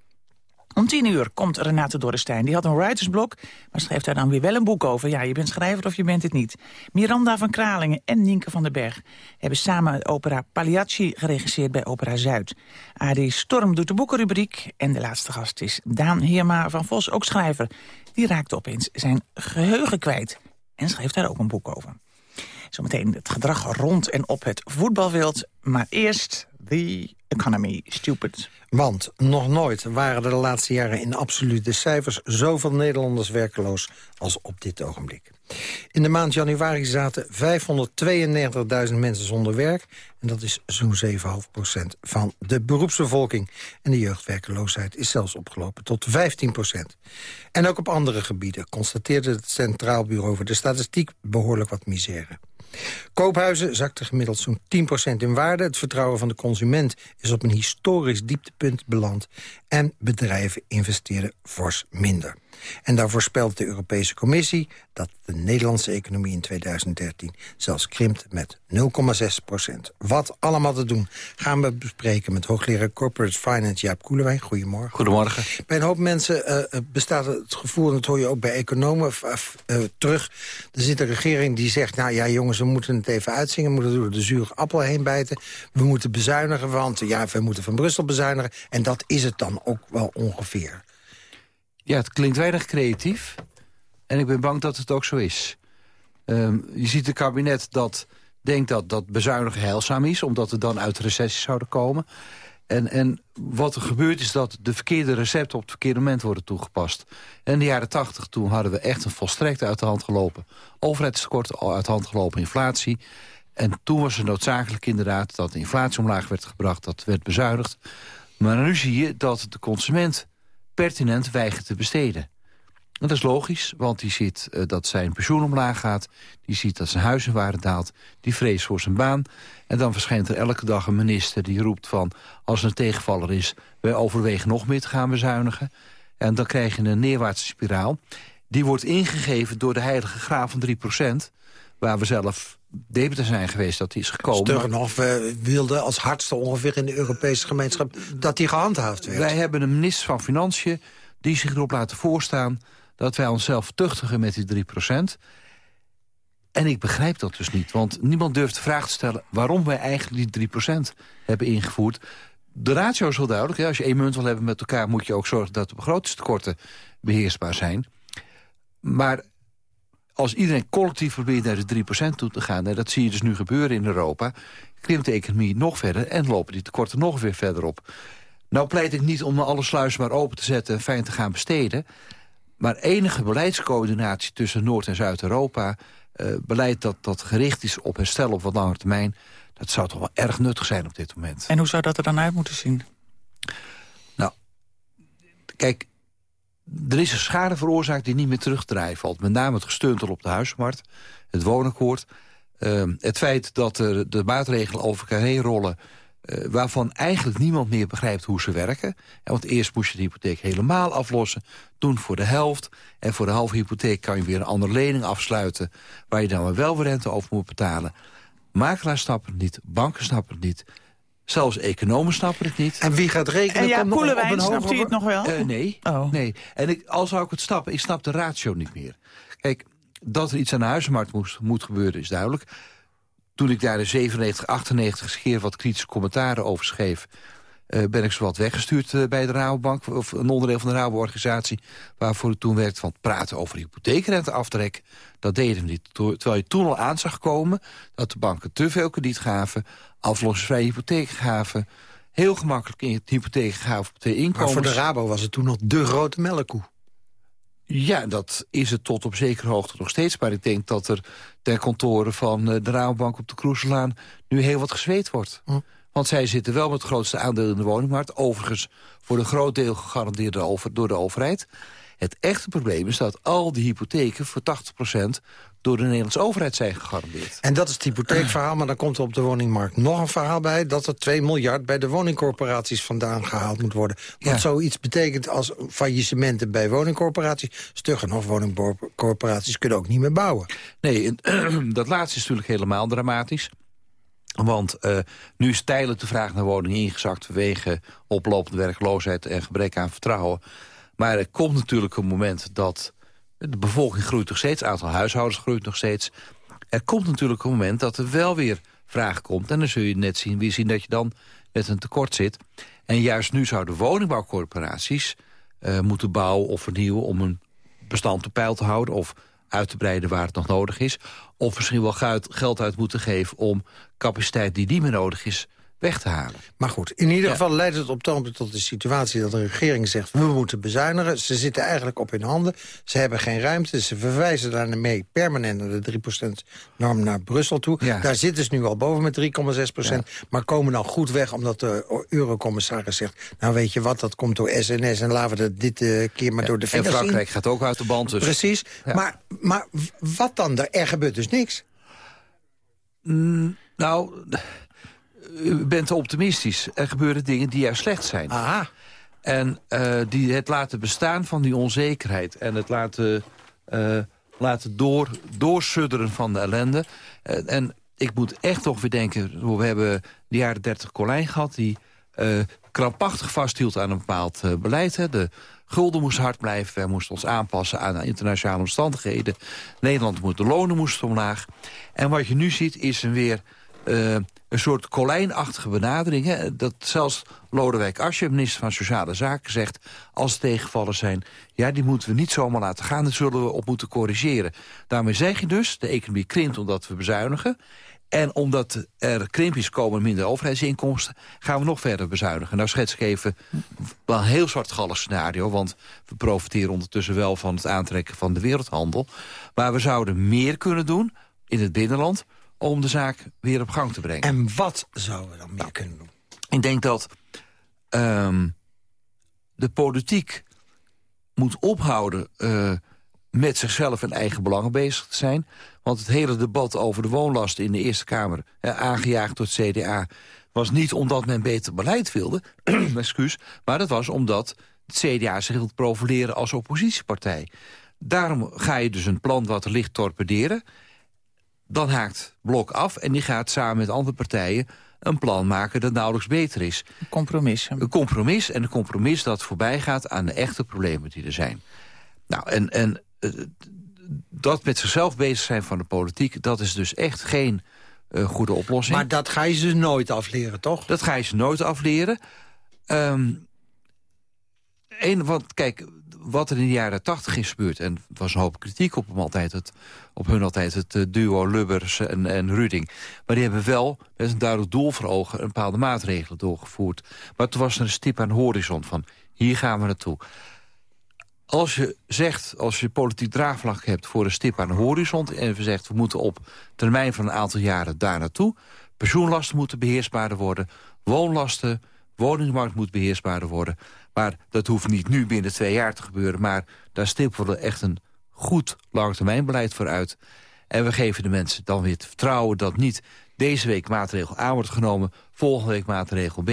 Om tien uur komt Renate Dorrestein. Die had een writersblok, maar schreef daar dan weer wel een boek over. Ja, je bent schrijver of je bent het niet. Miranda van Kralingen en Nienke van den Berg hebben samen opera Pagliacci geregisseerd bij Opera Zuid. Adi Storm doet de boekenrubriek en de laatste gast is Daan Heerma van Vos, ook schrijver. Die raakte opeens zijn geheugen kwijt en schreef daar ook een boek over. Zometeen het gedrag rond en op het voetbalveld. Maar eerst the economy, stupid. Want nog nooit waren er de laatste jaren in absolute cijfers... zoveel Nederlanders werkeloos als op dit ogenblik. In de maand januari zaten 592.000 mensen zonder werk. En dat is zo'n 7,5% van de beroepsbevolking. En de jeugdwerkeloosheid is zelfs opgelopen tot 15% En ook op andere gebieden constateerde het Centraal Bureau voor de Statistiek... behoorlijk wat misère. Koophuizen zakten gemiddeld zo'n 10% in waarde. Het vertrouwen van de consument is op een historisch dieptepunt beland. En bedrijven investeerden fors minder. En daar voorspelt de Europese Commissie dat de Nederlandse economie in 2013 zelfs krimpt met 0,6 procent. Wat allemaal te doen gaan we bespreken met hoogleraar Corporate Finance Jaap Koelewijn. Goedemorgen. Goedemorgen. Bij een hoop mensen uh, bestaat het gevoel, en dat hoor je ook bij economen uh, terug. Er zit een regering die zegt, nou ja jongens, we moeten het even uitzingen. We moeten door de zure appel heen bijten. We moeten bezuinigen, want ja, we moeten van Brussel bezuinigen. En dat is het dan ook wel ongeveer. Ja, het klinkt weinig creatief. En ik ben bang dat het ook zo is. Um, je ziet een kabinet dat denkt dat, dat bezuinigen heilzaam is... omdat we dan uit de recessie zouden komen. En, en wat er gebeurt is dat de verkeerde recepten op het verkeerde moment worden toegepast. En in de jaren tachtig toen hadden we echt een volstrekt uit de hand gelopen... overheidstekort, uit de hand gelopen inflatie. En toen was het noodzakelijk inderdaad dat de inflatie omlaag werd gebracht... dat werd bezuinigd. Maar nu zie je dat de consument pertinent weigert te besteden. Dat is logisch, want die ziet uh, dat zijn pensioen omlaag gaat... die ziet dat zijn huizenwaarde daalt, die vreest voor zijn baan... en dan verschijnt er elke dag een minister die roept van... als er een tegenvaller is, wij overwegen nog meer te gaan bezuinigen. En dan krijg je een neerwaartse spiraal. Die wordt ingegeven door de heilige graaf van 3% waar we zelf debuter zijn geweest dat die is gekomen. We wilden als hardste ongeveer in de Europese gemeenschap... dat die gehandhaafd werd. Wij hebben een minister van Financiën die zich erop laten voorstaan... dat wij onszelf tuchtigen met die 3% En ik begrijp dat dus niet, want niemand durft de vraag te stellen... waarom wij eigenlijk die 3% hebben ingevoerd. De ratio is wel duidelijk. Hè? Als je één munt wil hebben met elkaar... moet je ook zorgen dat de begrotingstekorten beheersbaar zijn. Maar als iedereen collectief probeert naar de 3% toe te gaan... en dat zie je dus nu gebeuren in Europa... klimt de economie nog verder en lopen die tekorten nog weer verder op. Nou pleit ik niet om alle sluizen maar open te zetten... en fijn te gaan besteden. Maar enige beleidscoördinatie tussen Noord- en Zuid-Europa... Uh, beleid dat, dat gericht is op herstel op wat langere termijn... dat zou toch wel erg nuttig zijn op dit moment. En hoe zou dat er dan uit moeten zien? Nou, kijk, er is een schade veroorzaakt die niet meer terugdraaien valt. Met name het gestuntel op de huismarkt, het woonakkoord. Uh, het feit dat er de maatregelen over elkaar heen rollen... Uh, waarvan eigenlijk niemand meer begrijpt hoe ze werken. want eerst moest je de hypotheek helemaal aflossen. Toen voor de helft. En voor de halve hypotheek kan je weer een andere lening afsluiten... waar je dan wel weer rente over moet betalen. Makelaars snappen het niet, banken snappen het niet... Zelfs economen snappen het niet. En wie gaat rekenen? En ja, Koelewijn, snapt u het nog wel? Uh, nee, oh. nee. En ik, al zou ik het snappen, ik snap de ratio niet meer. Kijk, dat er iets aan de huizenmarkt moest, moet gebeuren is duidelijk. Toen ik daar de 97, 98 keer wat kritische commentaren over schreef... Uh, ben ik wat weggestuurd uh, bij de Rabobank... of een onderdeel van de Rabo-organisatie... waarvoor ik toen werkte van praten over hypotheekrenteaftrek. Dat deden we niet. Terwijl je toen al aan zag komen dat de banken te veel krediet gaven aflossingsvrije hypotheek gaven. Heel gemakkelijk in het hypotheek gaven op de inkomens. Maar voor de Rabo was het toen nog de grote melkkoe. Ja, dat is het tot op zekere hoogte nog steeds. Maar ik denk dat er ter kantoren van eh, de Rabobank op de Kroeselaan... nu heel wat gezweet wordt. Hm. Want zij zitten wel met het grootste aandeel in de woningmarkt. Overigens voor een groot deel gegarandeerd door de overheid. Het echte probleem is dat al die hypotheken voor 80% door de Nederlandse overheid zijn gegarandeerd. En dat is het hypotheekverhaal, maar dan komt er op de woningmarkt nog een verhaal bij... dat er 2 miljard bij de woningcorporaties vandaan gehaald moet worden. Wat zoiets betekent als faillissementen bij woningcorporaties... stugger nog woningcorporaties kunnen ook niet meer bouwen. Nee, dat laatste is natuurlijk helemaal dramatisch. Want uh, nu is tijdelijk de vraag naar woningen ingezakt... vanwege oplopende werkloosheid en gebrek aan vertrouwen. Maar er komt natuurlijk een moment dat de bevolking groeit nog steeds, het aantal huishoudens groeit nog steeds. Er komt natuurlijk een moment dat er wel weer vraag komt. En dan zul je net zien, weer zien dat je dan met een tekort zit. En juist nu zouden woningbouwcorporaties uh, moeten bouwen of vernieuwen... om een bestand op peil te houden of uit te breiden waar het nog nodig is. Of misschien wel geld uit moeten geven om capaciteit die niet meer nodig is weg te halen. Maar goed, in ieder geval leidt het op toon tot de situatie... dat de regering zegt, we moeten bezuinigen. Ze zitten eigenlijk op hun handen. Ze hebben geen ruimte. Ze verwijzen daarmee permanent naar de 3%-norm naar Brussel toe. Daar zitten ze nu al boven met 3,6%. Maar komen dan goed weg omdat de eurocommissaris zegt... nou weet je wat, dat komt door SNS en laten we dat dit uh, keer maar door de vingers En Frankrijk gaat ook uit de band. Dus. Precies. Maar, maar wat dan? Er gebeurt dus niks. Mm, nou u bent optimistisch. Er gebeuren dingen die juist slecht zijn. Aha. En uh, die het laten bestaan van die onzekerheid... en het laten, uh, laten door, doorsudderen van de ellende. Uh, en ik moet echt toch weer denken... we hebben de jaren 30 Colijn gehad... die krampachtig vasthield aan een bepaald beleid. Hè. De gulden moest hard blijven. Wij moesten ons aanpassen aan internationale omstandigheden. Nederland moet de lonen moesten omlaag. En wat je nu ziet is een weer een soort kolijnachtige benadering. Hè? Dat zelfs Lodewijk Asscher, minister van Sociale Zaken, zegt... als tegenvallen zijn, ja, die moeten we niet zomaar laten gaan. Daar zullen we op moeten corrigeren. Daarmee zeg je dus, de economie krimpt omdat we bezuinigen. En omdat er krimpjes komen minder overheidsinkomsten... gaan we nog verder bezuinigen. Nou schets ik even wel een heel zwartgallig scenario... want we profiteren ondertussen wel van het aantrekken van de wereldhandel. Maar we zouden meer kunnen doen in het binnenland om de zaak weer op gang te brengen. En wat zouden we dan meer nou, kunnen doen? Ik denk dat um, de politiek moet ophouden uh, met zichzelf en eigen belangen bezig te zijn. Want het hele debat over de woonlasten in de Eerste Kamer... Eh, aangejaagd door het CDA, was niet omdat men beter beleid wilde... excuus, maar dat was omdat het CDA zich wil profileren als oppositiepartij. Daarom ga je dus een plan wat er ligt torpederen... Dan haakt Blok af en die gaat samen met andere partijen een plan maken dat nauwelijks beter is. Een compromis. Een compromis en een compromis dat voorbij gaat aan de echte problemen die er zijn. Nou, en, en uh, dat met zichzelf bezig zijn van de politiek... dat is dus echt geen uh, goede oplossing. Maar dat ga je ze nooit afleren, toch? Dat ga je ze nooit afleren. Um, een, want kijk, wat er in de jaren tachtig is gebeurd... en het was een hoop kritiek op, hem altijd het, op hun altijd, het eh, duo Lubbers en, en Ruding. Maar die hebben wel met een duidelijk doel voor ogen... een bepaalde maatregelen doorgevoerd. Maar toen was er een stip aan de horizon van... hier gaan we naartoe. Als je zegt, als je politiek draagvlak hebt voor een stip aan de horizon... en je zegt, we moeten op termijn van een aantal jaren daar naartoe... pensioenlasten moeten beheersbaarder worden... woonlasten, woningmarkt moet beheersbaarder worden... Maar dat hoeft niet nu binnen twee jaar te gebeuren. Maar daar stippelen we echt een goed langetermijnbeleid voor uit. En we geven de mensen dan weer het vertrouwen dat niet deze week maatregel A wordt genomen, volgende week maatregel B.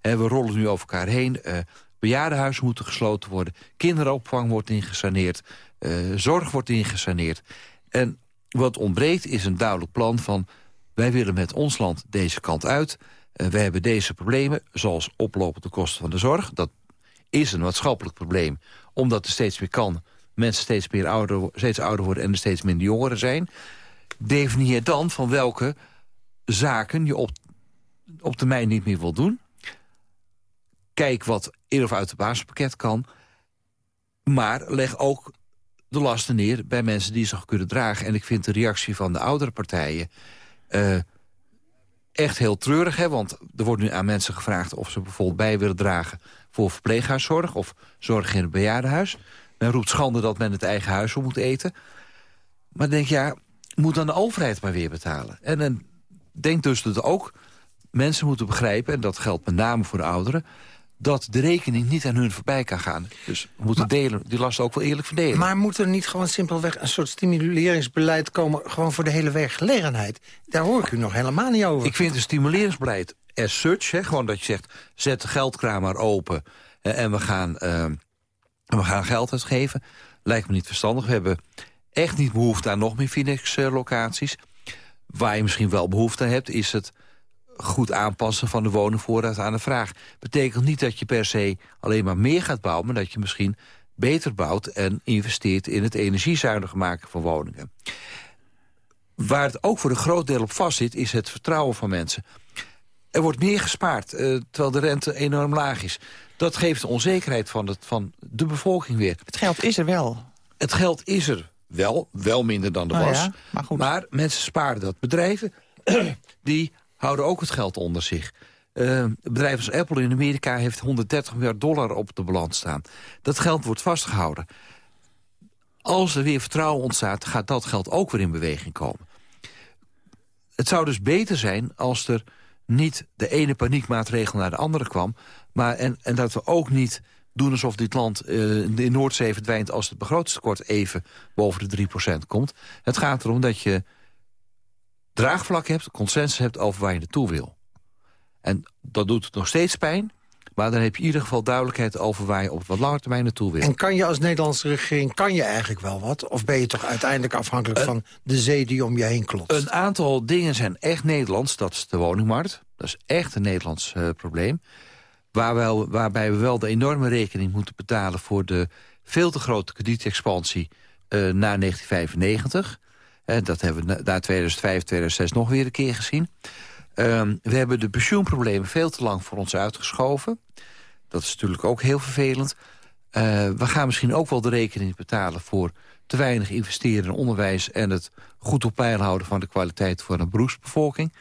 En we rollen nu over elkaar heen. Uh, bejaardenhuizen moeten gesloten worden. Kinderopvang wordt ingesaneerd. Uh, zorg wordt ingesaneerd. En wat ontbreekt is een duidelijk plan van... wij willen met ons land deze kant uit. Uh, we hebben deze problemen, zoals oplopende kosten van de zorg. Dat is een maatschappelijk probleem. Omdat er steeds meer kan. Mensen steeds, meer ouder, steeds ouder worden en er steeds minder jongeren zijn. Definieer dan van welke zaken je op, op termijn niet meer wil doen. Kijk wat in of uit het basispakket kan. Maar leg ook de lasten neer bij mensen die zich kunnen dragen. En ik vind de reactie van de oudere partijen... Uh, echt heel treurig, hè? want er wordt nu aan mensen gevraagd... of ze bijvoorbeeld bij willen dragen voor verpleeghuiszorg... of zorg in het bejaardenhuis. Men roept schande dat men het eigen huis moet eten. Maar denk ja, moet dan de overheid maar weer betalen. En dan denk dus dat ook mensen moeten begrijpen... en dat geldt met name voor de ouderen dat de rekening niet aan hun voorbij kan gaan. Dus we moeten delen, die lasten ook wel eerlijk verdelen. Maar moet er niet gewoon simpelweg een soort stimuleringsbeleid komen... gewoon voor de hele werkgelegenheid? Daar hoor ik u nog helemaal niet over. Ik vind een stimuleringsbeleid as such, hè, gewoon dat je zegt... zet de geldkraan maar open en we gaan, uh, we gaan geld uitgeven... lijkt me niet verstandig. We hebben echt niet behoefte aan nog meer Phoenix-locaties. Waar je misschien wel behoefte aan hebt, is het goed aanpassen van de woningvoorraad aan de vraag. Betekent niet dat je per se alleen maar meer gaat bouwen... maar dat je misschien beter bouwt en investeert in het energiezuiniger maken van woningen. Waar het ook voor een groot deel op vast zit, is het vertrouwen van mensen. Er wordt meer gespaard, uh, terwijl de rente enorm laag is. Dat geeft de onzekerheid van, het, van de bevolking weer. Het geld is er wel. Het geld is er wel, wel minder dan er Nou was. ja, maar goed. maar mensen sparen dat. Bedrijven die houden ook het geld onder zich. Uh, een bedrijf als Apple in Amerika heeft 130 miljard dollar op de balans staan. Dat geld wordt vastgehouden. Als er weer vertrouwen ontstaat, gaat dat geld ook weer in beweging komen. Het zou dus beter zijn als er niet de ene paniekmaatregel naar de andere kwam... Maar en, en dat we ook niet doen alsof dit land uh, in Noordzee verdwijnt... als het begrotingstekort even boven de 3% komt. Het gaat erom dat je draagvlak hebt, consensus hebt over waar je naartoe wil. En dat doet nog steeds pijn, maar dan heb je in ieder geval duidelijkheid over waar je op wat lange termijn naartoe wil. En kan je als Nederlandse regering, kan je eigenlijk wel wat? Of ben je toch uiteindelijk afhankelijk uh, van de zee die om je heen klotst? Een aantal dingen zijn echt Nederlands, dat is de woningmarkt. Dat is echt een Nederlands uh, probleem. Waar wel, waarbij we wel de enorme rekening moeten betalen... voor de veel te grote kredietexpansie uh, na 1995... Dat hebben we na 2005, 2006 nog weer een keer gezien. Um, we hebben de pensioenproblemen veel te lang voor ons uitgeschoven. Dat is natuurlijk ook heel vervelend. Uh, we gaan misschien ook wel de rekening betalen voor te weinig investeren in onderwijs... en het goed op peil houden van de kwaliteit voor een beroepsbevolking.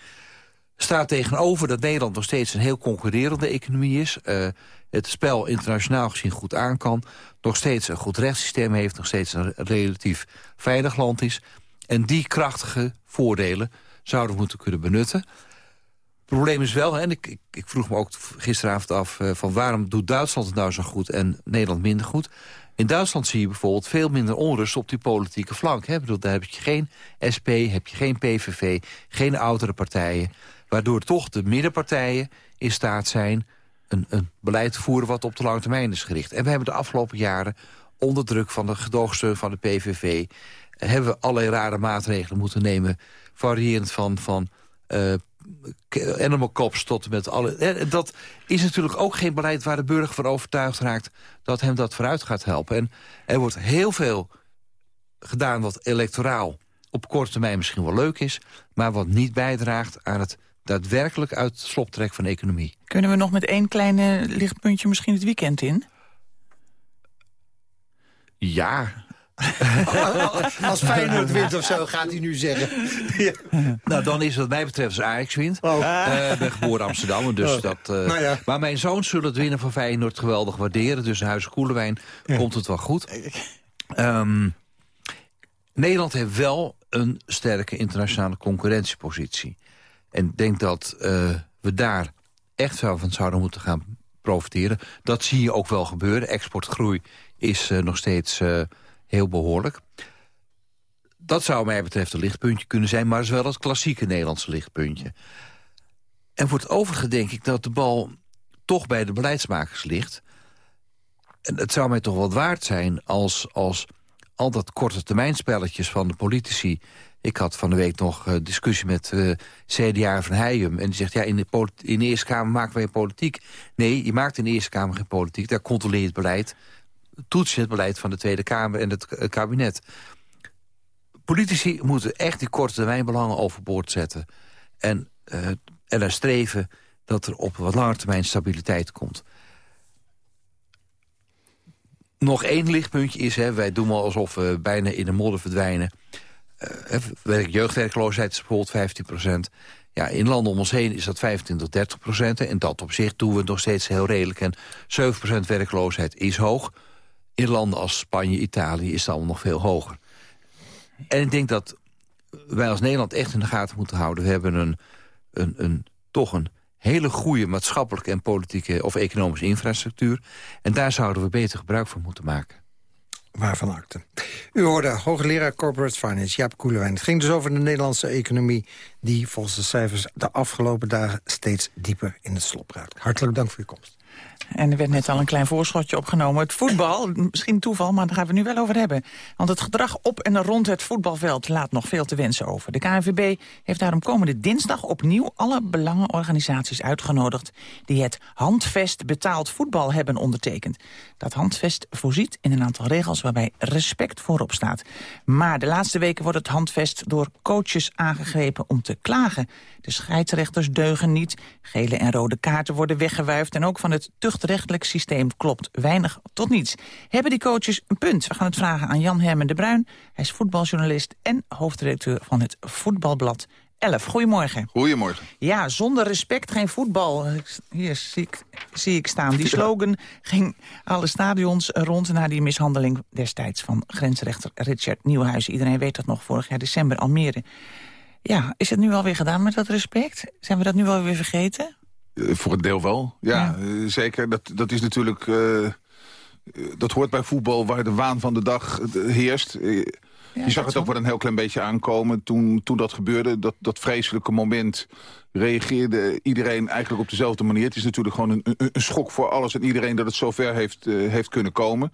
Staat tegenover dat Nederland nog steeds een heel concurrerende economie is. Uh, het spel internationaal gezien goed aan kan. Nog steeds een goed rechtssysteem heeft. Nog steeds een relatief veilig land is. En die krachtige voordelen zouden we moeten kunnen benutten. Het probleem is wel, en ik, ik, ik vroeg me ook gisteravond af... Uh, van waarom doet Duitsland het nou zo goed en Nederland minder goed? In Duitsland zie je bijvoorbeeld veel minder onrust op die politieke flank. Hè? Bedoel, daar heb je geen SP, heb je geen PVV, geen oudere partijen... waardoor toch de middenpartijen in staat zijn... een, een beleid te voeren wat op de lange termijn is gericht. En we hebben de afgelopen jaren onder druk van de gedoogsteun van de PVV hebben we allerlei rare maatregelen moeten nemen. Variërend van, van uh, animal cops tot met alle... En dat is natuurlijk ook geen beleid waar de burger van overtuigd raakt... dat hem dat vooruit gaat helpen. En er wordt heel veel gedaan wat electoraal op korte termijn misschien wel leuk is... maar wat niet bijdraagt aan het daadwerkelijk uit van de economie. Kunnen we nog met één klein lichtpuntje misschien het weekend in? Ja, Als Feyenoord wint of zo, gaat hij nu zeggen. ja. Nou, dan is het wat mij betreft Ajax wint. Oh. Uh, ik ben geboren Amsterdam, dus oh. dat... Uh, nou ja. Maar mijn zoon zullen het winnen van Feyenoord geweldig waarderen. Dus in Huis Koelewijn ja. komt het wel goed. Um, Nederland heeft wel een sterke internationale concurrentiepositie. En ik denk dat uh, we daar echt zo van zouden moeten gaan profiteren. Dat zie je ook wel gebeuren. Exportgroei is nog steeds heel behoorlijk. Dat zou mij betreft een lichtpuntje kunnen zijn... maar is wel het klassieke Nederlandse lichtpuntje. En voor het overige denk ik dat de bal toch bij de beleidsmakers ligt. En het zou mij toch wat waard zijn als, als al dat korte termijnspelletjes van de politici... Ik had van de week nog uh, discussie met uh, CDA van Heijum. En die zegt, ja, in de, in de Eerste Kamer maken wij politiek. Nee, je maakt in de Eerste Kamer geen politiek. Daar controleer je het beleid toetsen het beleid van de Tweede Kamer en het kabinet. Politici moeten echt die korte termijnbelangen overboord zetten. En uh, ernaar streven dat er op wat lange termijn stabiliteit komt. Nog één lichtpuntje is, hè, wij doen alsof we bijna in de modder verdwijnen. Uh, jeugdwerkloosheid is bijvoorbeeld 15 procent. Ja, in landen om ons heen is dat 25 tot 30 procent. En dat op zich doen we nog steeds heel redelijk. En 7 procent werkloosheid is hoog. In landen als Spanje, Italië is allemaal nog veel hoger. En ik denk dat wij als Nederland echt in de gaten moeten houden. We hebben een, een, een, toch een hele goede maatschappelijke en politieke of economische infrastructuur. En daar zouden we beter gebruik van moeten maken. Waarvan akte. U hoorde hoogleraar Corporate Finance, Jaap Koelewijn. Het ging dus over de Nederlandse economie... die volgens de cijfers de afgelopen dagen steeds dieper in het slop raakt. Hartelijk dank voor uw komst. En er werd net al een klein voorschotje opgenomen. Het voetbal, misschien toeval, maar daar gaan we nu wel over hebben. Want het gedrag op en rond het voetbalveld laat nog veel te wensen over. De KNVB heeft daarom komende dinsdag opnieuw alle belangenorganisaties uitgenodigd... die het handvest betaald voetbal hebben ondertekend. Dat handvest voorziet in een aantal regels waarbij respect voorop staat. Maar de laatste weken wordt het handvest door coaches aangegrepen om te klagen. De scheidsrechters deugen niet, gele en rode kaarten worden weggewuifd... en ook van het tuchtrechtelijk systeem klopt weinig tot niets. Hebben die coaches een punt? We gaan het vragen aan Jan Hermen de Bruin. Hij is voetbaljournalist en hoofdredacteur van het Voetbalblad 11. Goedemorgen. Goedemorgen. Ja, zonder respect geen voetbal. Hier zie ik, zie ik staan. Die slogan ging alle stadions rond... na die mishandeling destijds van grensrechter Richard Nieuwenhuizen. Iedereen weet dat nog, vorig jaar december Almere. Ja, is het nu alweer gedaan met dat respect? Zijn we dat nu alweer vergeten? Uh, voor een deel wel, ja. ja. Uh, zeker, dat, dat is natuurlijk... Uh, dat hoort bij voetbal waar de waan van de dag heerst. Je zag het ook wel een heel klein beetje aankomen toen, toen dat gebeurde. Dat, dat vreselijke moment reageerde iedereen eigenlijk op dezelfde manier. Het is natuurlijk gewoon een, een, een schok voor alles en iedereen dat het zover heeft, uh, heeft kunnen komen.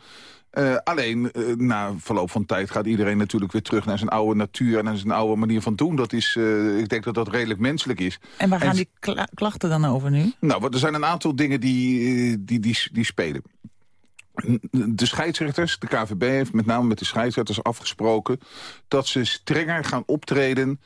Uh, alleen, uh, na verloop van tijd gaat iedereen natuurlijk weer terug naar zijn oude natuur... en naar zijn oude manier van doen. Dat is, ik denk dat dat redelijk menselijk is. En waar gaan en, die kla klachten dan over nu? Nou, er zijn een aantal dingen die, die, die, die spelen. De scheidsrechters, de KVB heeft met name met de scheidsrechters afgesproken... dat ze strenger gaan optreden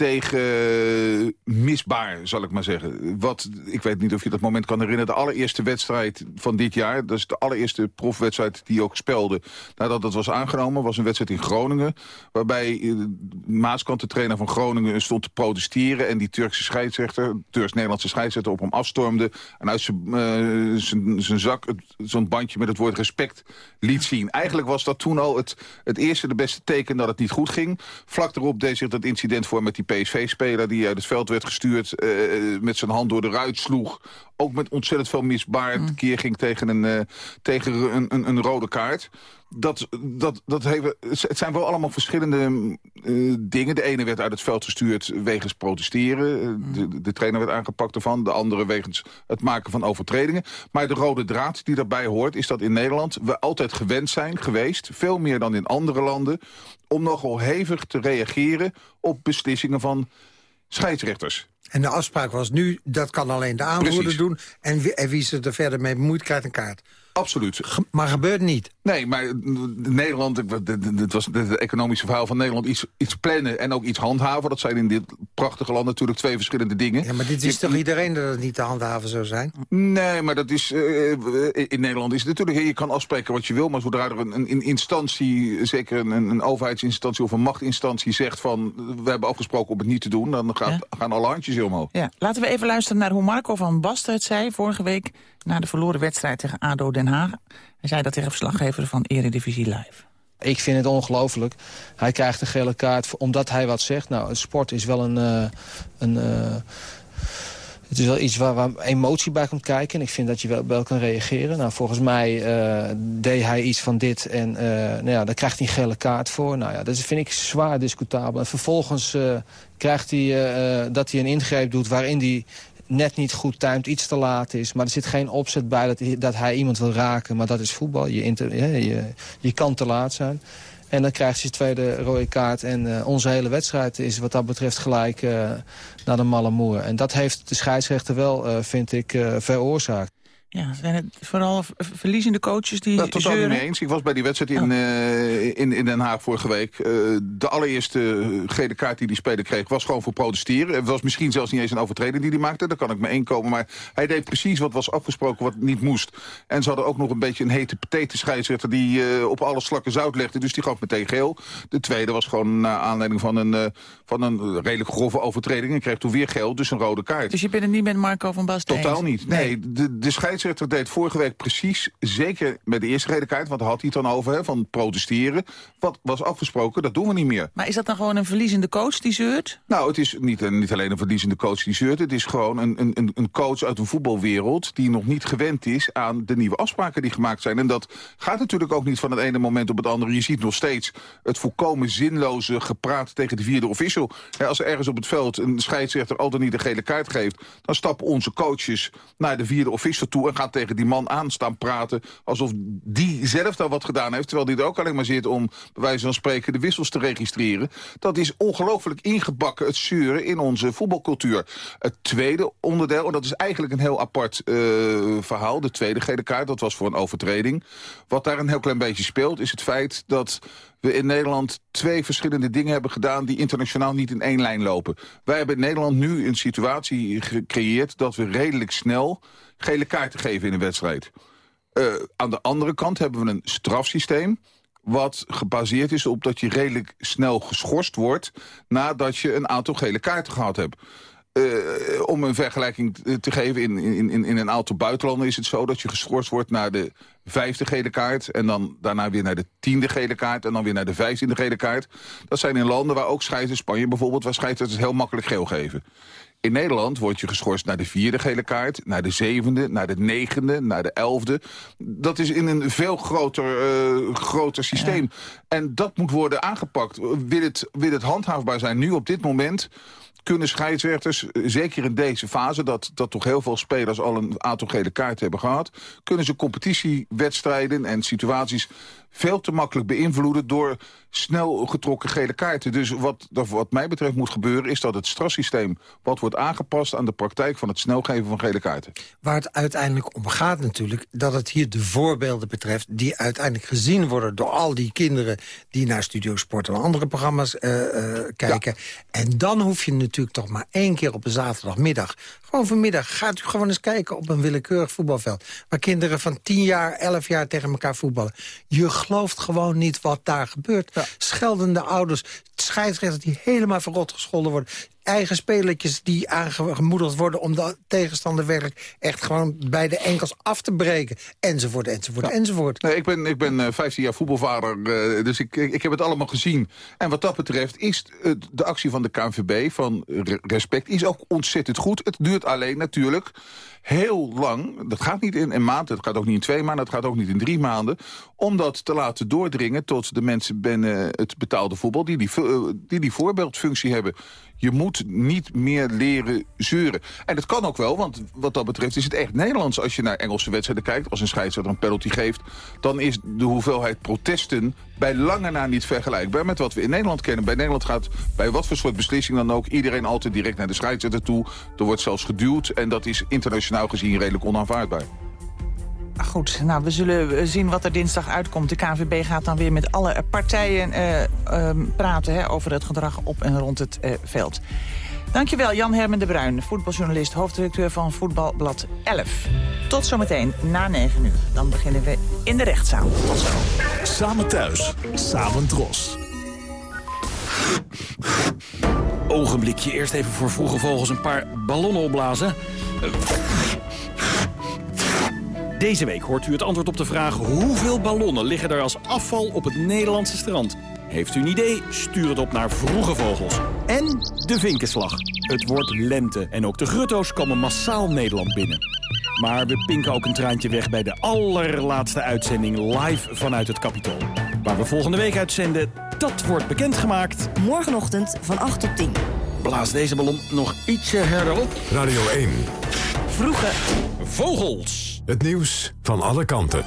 tegen misbaar, zal ik maar zeggen. Wat, ik weet niet of je dat moment kan herinneren. De allereerste wedstrijd van dit jaar, dat is de allereerste profwedstrijd die ook speelde... nadat het was aangenomen, was een wedstrijd in Groningen... waarbij eh, Maaskant, de trainer van Groningen, stond te protesteren... en die Turkse scheidsrechter, Turks-Nederlandse scheidsrechter, op hem afstormde... en uit zijn uh, zak zo'n bandje met het woord respect liet zien. Eigenlijk was dat toen al het, het eerste, de beste teken dat het niet goed ging. Vlak erop deed zich dat incident voor met die PSV-speler die uit het veld werd gestuurd... Uh, met zijn hand door de ruit sloeg. Ook met ontzettend veel misbaar mm. keer ging tegen een, uh, tegen een, een, een, rode kaart. Dat, dat, dat heeft, het zijn wel allemaal verschillende uh, dingen. De ene werd uit het veld gestuurd wegens protesteren. De, de, trainer werd aangepakt ervan. De andere wegens het maken van overtredingen. Maar de rode draad die daarbij hoort... is dat in Nederland we altijd gewend zijn geweest... veel meer dan in andere landen om nogal hevig te reageren op beslissingen van scheidsrechters. En de afspraak was nu, dat kan alleen de aanvoerder doen... En wie, en wie ze er verder mee bemoeit, krijgt een kaart. Absoluut. Maar gebeurt niet. Nee, maar Nederland, het was het economische verhaal van Nederland... Iets, iets plannen en ook iets handhaven. Dat zijn in dit prachtige land natuurlijk twee verschillende dingen. Ja, maar dit is toch iedereen dat het niet te handhaven zou zijn? Nee, maar dat is... Uh, in Nederland is het natuurlijk... Je kan afspreken wat je wil, maar zodra er een, een instantie... zeker een, een overheidsinstantie of een machtinstantie zegt van... we hebben afgesproken om het niet te doen... dan gaat, ja. gaan alle handjes omhoog. Ja, laten we even luisteren naar hoe Marco van Basten het zei vorige week... na de verloren wedstrijd tegen ADO Den Haag. Hij zei dat tegen verslaggever van Eredivisie Live. Ik vind het ongelooflijk. Hij krijgt een gele kaart omdat hij wat zegt. Nou, sport is wel een... Uh, een uh, het is wel iets waar, waar, emotie bij komt kijken. En ik vind dat je wel, wel kan reageren. Nou, volgens mij uh, deed hij iets van dit. En nou ja, daar krijgt hij een gele kaart voor. Nou ja, dat vind ik zwaar discutabel. En vervolgens krijgt hij dat hij een ingreep doet waarin hij net niet goed timed, iets te laat is. Maar er zit geen opzet bij dat, dat hij iemand wil raken. Maar dat is voetbal. Je, je, kan te laat zijn. En dan krijgt hij tweede rode kaart. En uh, onze hele wedstrijd is wat dat betreft gelijk uh, naar de malle moer. En dat heeft de scheidsrechter wel, uh, vind ik, veroorzaakt. Ja, zijn het vooral verliezende coaches die Dat totaal niet mee eens. Ik was bij die wedstrijd in, oh. uh, in, in Den Haag vorige week. Uh, de allereerste gele kaart die die speler kreeg was gewoon voor protesteren. Het was misschien zelfs niet eens een overtreding die hij maakte. Daar kan ik me één komen. Maar hij deed precies wat was afgesproken wat niet moest. En ze hadden ook nog een beetje een hete patete scheidsrechter... die uh, op alle slakken zout legde. Dus die gaf meteen geel. De tweede was gewoon naar aanleiding van een, van een redelijk grove overtreding. En kreeg toen weer geel, dus een rode kaart. Dus je bent het niet met Marco van Basten Totaal niet. Nee, nee de, de scheidsrechter scheidsrechter deed vorige week precies, zeker met de eerste gele kaart... want daar had hij het dan over, hè, van protesteren. Wat was afgesproken, dat doen we niet meer. Maar is dat dan gewoon een verliezende coach die zeurt? Nou, het is niet, eh, niet alleen een verliezende coach die zeurt. Het is gewoon een, een, een coach uit een voetbalwereld... die nog niet gewend is aan de nieuwe afspraken die gemaakt zijn. En dat gaat natuurlijk ook niet van het ene moment op het andere. Je ziet nog steeds het volkomen zinloze gepraat tegen de vierde official. als er ergens op het veld een scheidsrechter al dan niet een gele kaart geeft... dan stappen onze coaches naar de vierde official toe... en gaan tegen die man aan staan praten... alsof die zelf daar wat gedaan heeft... terwijl die er ook alleen maar zit om, bij wijze van spreken... de wissels te registreren. Dat is ongelooflijk ingebakken, het zeuren in onze voetbalcultuur. Het tweede onderdeel, en dat is eigenlijk een heel apart uh, verhaal... de tweede gele kaart, dat was voor een overtreding. Wat daar een heel klein beetje speelt, is het feit dat we in Nederland twee verschillende dingen hebben gedaan... die internationaal niet in één lijn lopen. Wij hebben in Nederland nu een situatie gecreëerd... dat we redelijk snel gele kaarten geven in een wedstrijd. Uh, aan de andere kant hebben we een strafsysteem wat gebaseerd is op dat je redelijk snel geschorst wordt... nadat je een aantal gele kaarten gehad hebt. Uh, om een vergelijking te geven, in, in, in een aantal buitenlanden is het zo... dat je geschorst wordt naar de vijfde gele kaart... en dan daarna weer naar de tiende gele kaart... en dan weer naar de vijftiende gele kaart. Dat zijn in landen waar ook scheidsrechters, Spanje bijvoorbeeld... waar scheidsrechters heel makkelijk geel geven. In Nederland word je geschorst naar de vierde gele kaart... naar de zevende, naar de negende, naar de elfde. Dat is in een veel groter, uh, groter systeem. En dat moet worden aangepakt. Wil het, wil het handhaafbaar zijn nu op dit moment kunnen scheidsrechters, zeker in deze fase... Dat, dat toch heel veel spelers al een aantal gele kaarten hebben gehad... kunnen ze competitiewedstrijden en situaties veel te makkelijk beïnvloeden... door snel getrokken gele kaarten. Dus wat, wat mij betreft moet gebeuren... is dat het strafsysteem wat wordt aangepast... aan de praktijk van het snelgeven van gele kaarten. Waar het uiteindelijk om gaat natuurlijk... dat het hier de voorbeelden betreft... die uiteindelijk gezien worden door al die kinderen... die naar Studio Sport en andere programma's uh, uh, kijken. En dan hoef je natuurlijk toch maar één keer op een zaterdagmiddag... gewoon vanmiddag gaat u gewoon eens kijken op een willekeurig voetbalveld... waar kinderen van 10 jaar, 11 jaar tegen elkaar voetballen. Je gelooft gewoon niet wat daar gebeurt. Scheldende ouders, scheidsrechters die helemaal verrot gescholden worden eigen spelertjes die aangemoedigd worden... om de tegenstander werkelijk echt gewoon bij de enkels af te breken. Enzovoort, enzovoort, enzovoort. Nee, ik ben, ik ben uh, eh, 15 jaar voetbalvader, uh, dus ik, ik, heb het allemaal gezien. En wat dat betreft is de actie van de KNVB van respect is ook ontzettend goed. Het duurt alleen natuurlijk heel lang, dat gaat niet in een maand, dat gaat ook niet in twee maanden, dat gaat ook niet in drie maanden, om dat te laten doordringen tot de mensen binnen het betaalde voetbal die die, eh, die, die voorbeeldfunctie hebben. Je moet niet meer leren zeuren. En dat kan ook wel, want wat dat betreft is het echt Nederlands. Als je naar Engelse wedstrijden kijkt, als een scheidsrechter een penalty geeft... dan is de hoeveelheid protesten bij lange na niet vergelijkbaar met wat we in Nederland kennen. Bij Nederland gaat bij wat voor soort beslissing dan ook... iedereen altijd direct naar de scheidsrechter toe. Er wordt zelfs geduwd en dat is internationaal gezien redelijk onaanvaardbaar. Goed, nou, we zullen zien wat er dinsdag uitkomt. De KNVB gaat dan weer met alle partijen uh, uh, praten hè, over het gedrag op en rond het uh, veld. Dankjewel, Jan Hermen de Bruin, voetbaljournalist, hoofddirecteur van Voetbalblad 11. Tot zometeen na 9 uur. Dan beginnen we in de rechtszaal. Tot zo. Samen thuis, samen dros. Ogenblikje, eerst even voor vroege vogels een paar ballonnen opblazen. Deze week hoort u het antwoord op de vraag... hoeveel ballonnen liggen er als afval op het Nederlandse strand? Heeft u een idee? Stuur het op naar Vroege Vogels. En de vinkenslag. Het wordt lente en ook de grutto's komen massaal Nederland binnen. Maar we pinken ook een traantje weg bij de allerlaatste uitzending live vanuit het Capitool. Waar we volgende week uitzenden, dat wordt bekendgemaakt. Morgenochtend van 8 tot 10. Blaas deze ballon nog ietsje herder op. Radio 1. Vroege Vogels. Het nieuws van alle kanten.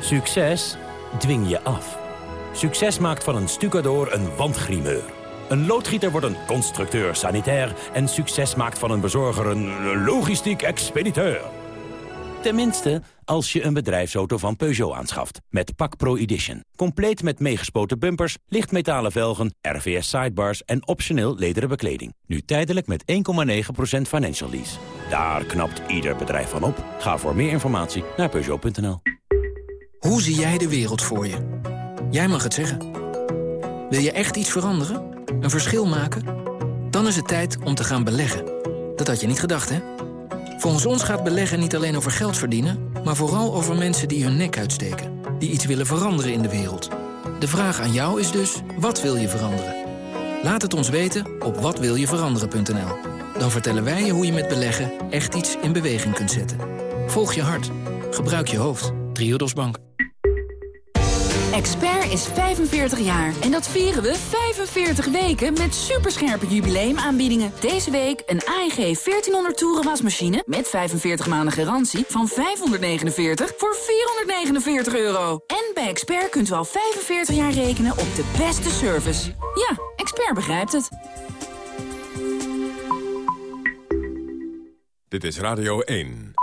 Succes dwing je af. Succes maakt van een stucador een wandgrimeur. Een loodgieter wordt een constructeur sanitair... en succes maakt van een bezorger een logistiek expediteur. Tenminste, als je een bedrijfsauto van Peugeot aanschaft. Met Pak Pro Edition. Compleet met meegespoten bumpers, lichtmetalen velgen, RVS sidebars en optioneel lederen bekleding. Nu tijdelijk met 1,9% financial lease. Daar knapt ieder bedrijf van op. Ga voor meer informatie naar Peugeot.nl. Hoe zie jij de wereld voor je? Jij mag het zeggen. Wil je echt iets veranderen? Een verschil maken? Dan is het tijd om te gaan beleggen. Dat had je niet gedacht, hè? Volgens ons gaat beleggen niet alleen over geld verdienen... maar vooral over mensen die hun nek uitsteken. Die iets willen veranderen in de wereld. De vraag aan jou is dus, wat wil je veranderen? Laat het ons weten op watwiljeveranderen.nl. Dan vertellen wij je hoe je met beleggen echt iets in beweging kunt zetten. Volg je hart. Gebruik je hoofd. Triodos Bank. Expert is 45 jaar. En dat vieren we 45 weken met superscherpe jubileumaanbiedingen. Deze week een AEG 1400 toeren wasmachine met 45 maanden garantie van 549 voor 449 euro. En bij Expert kunt u al 45 jaar rekenen op de beste service. Ja, Expert begrijpt het. Dit is Radio 1.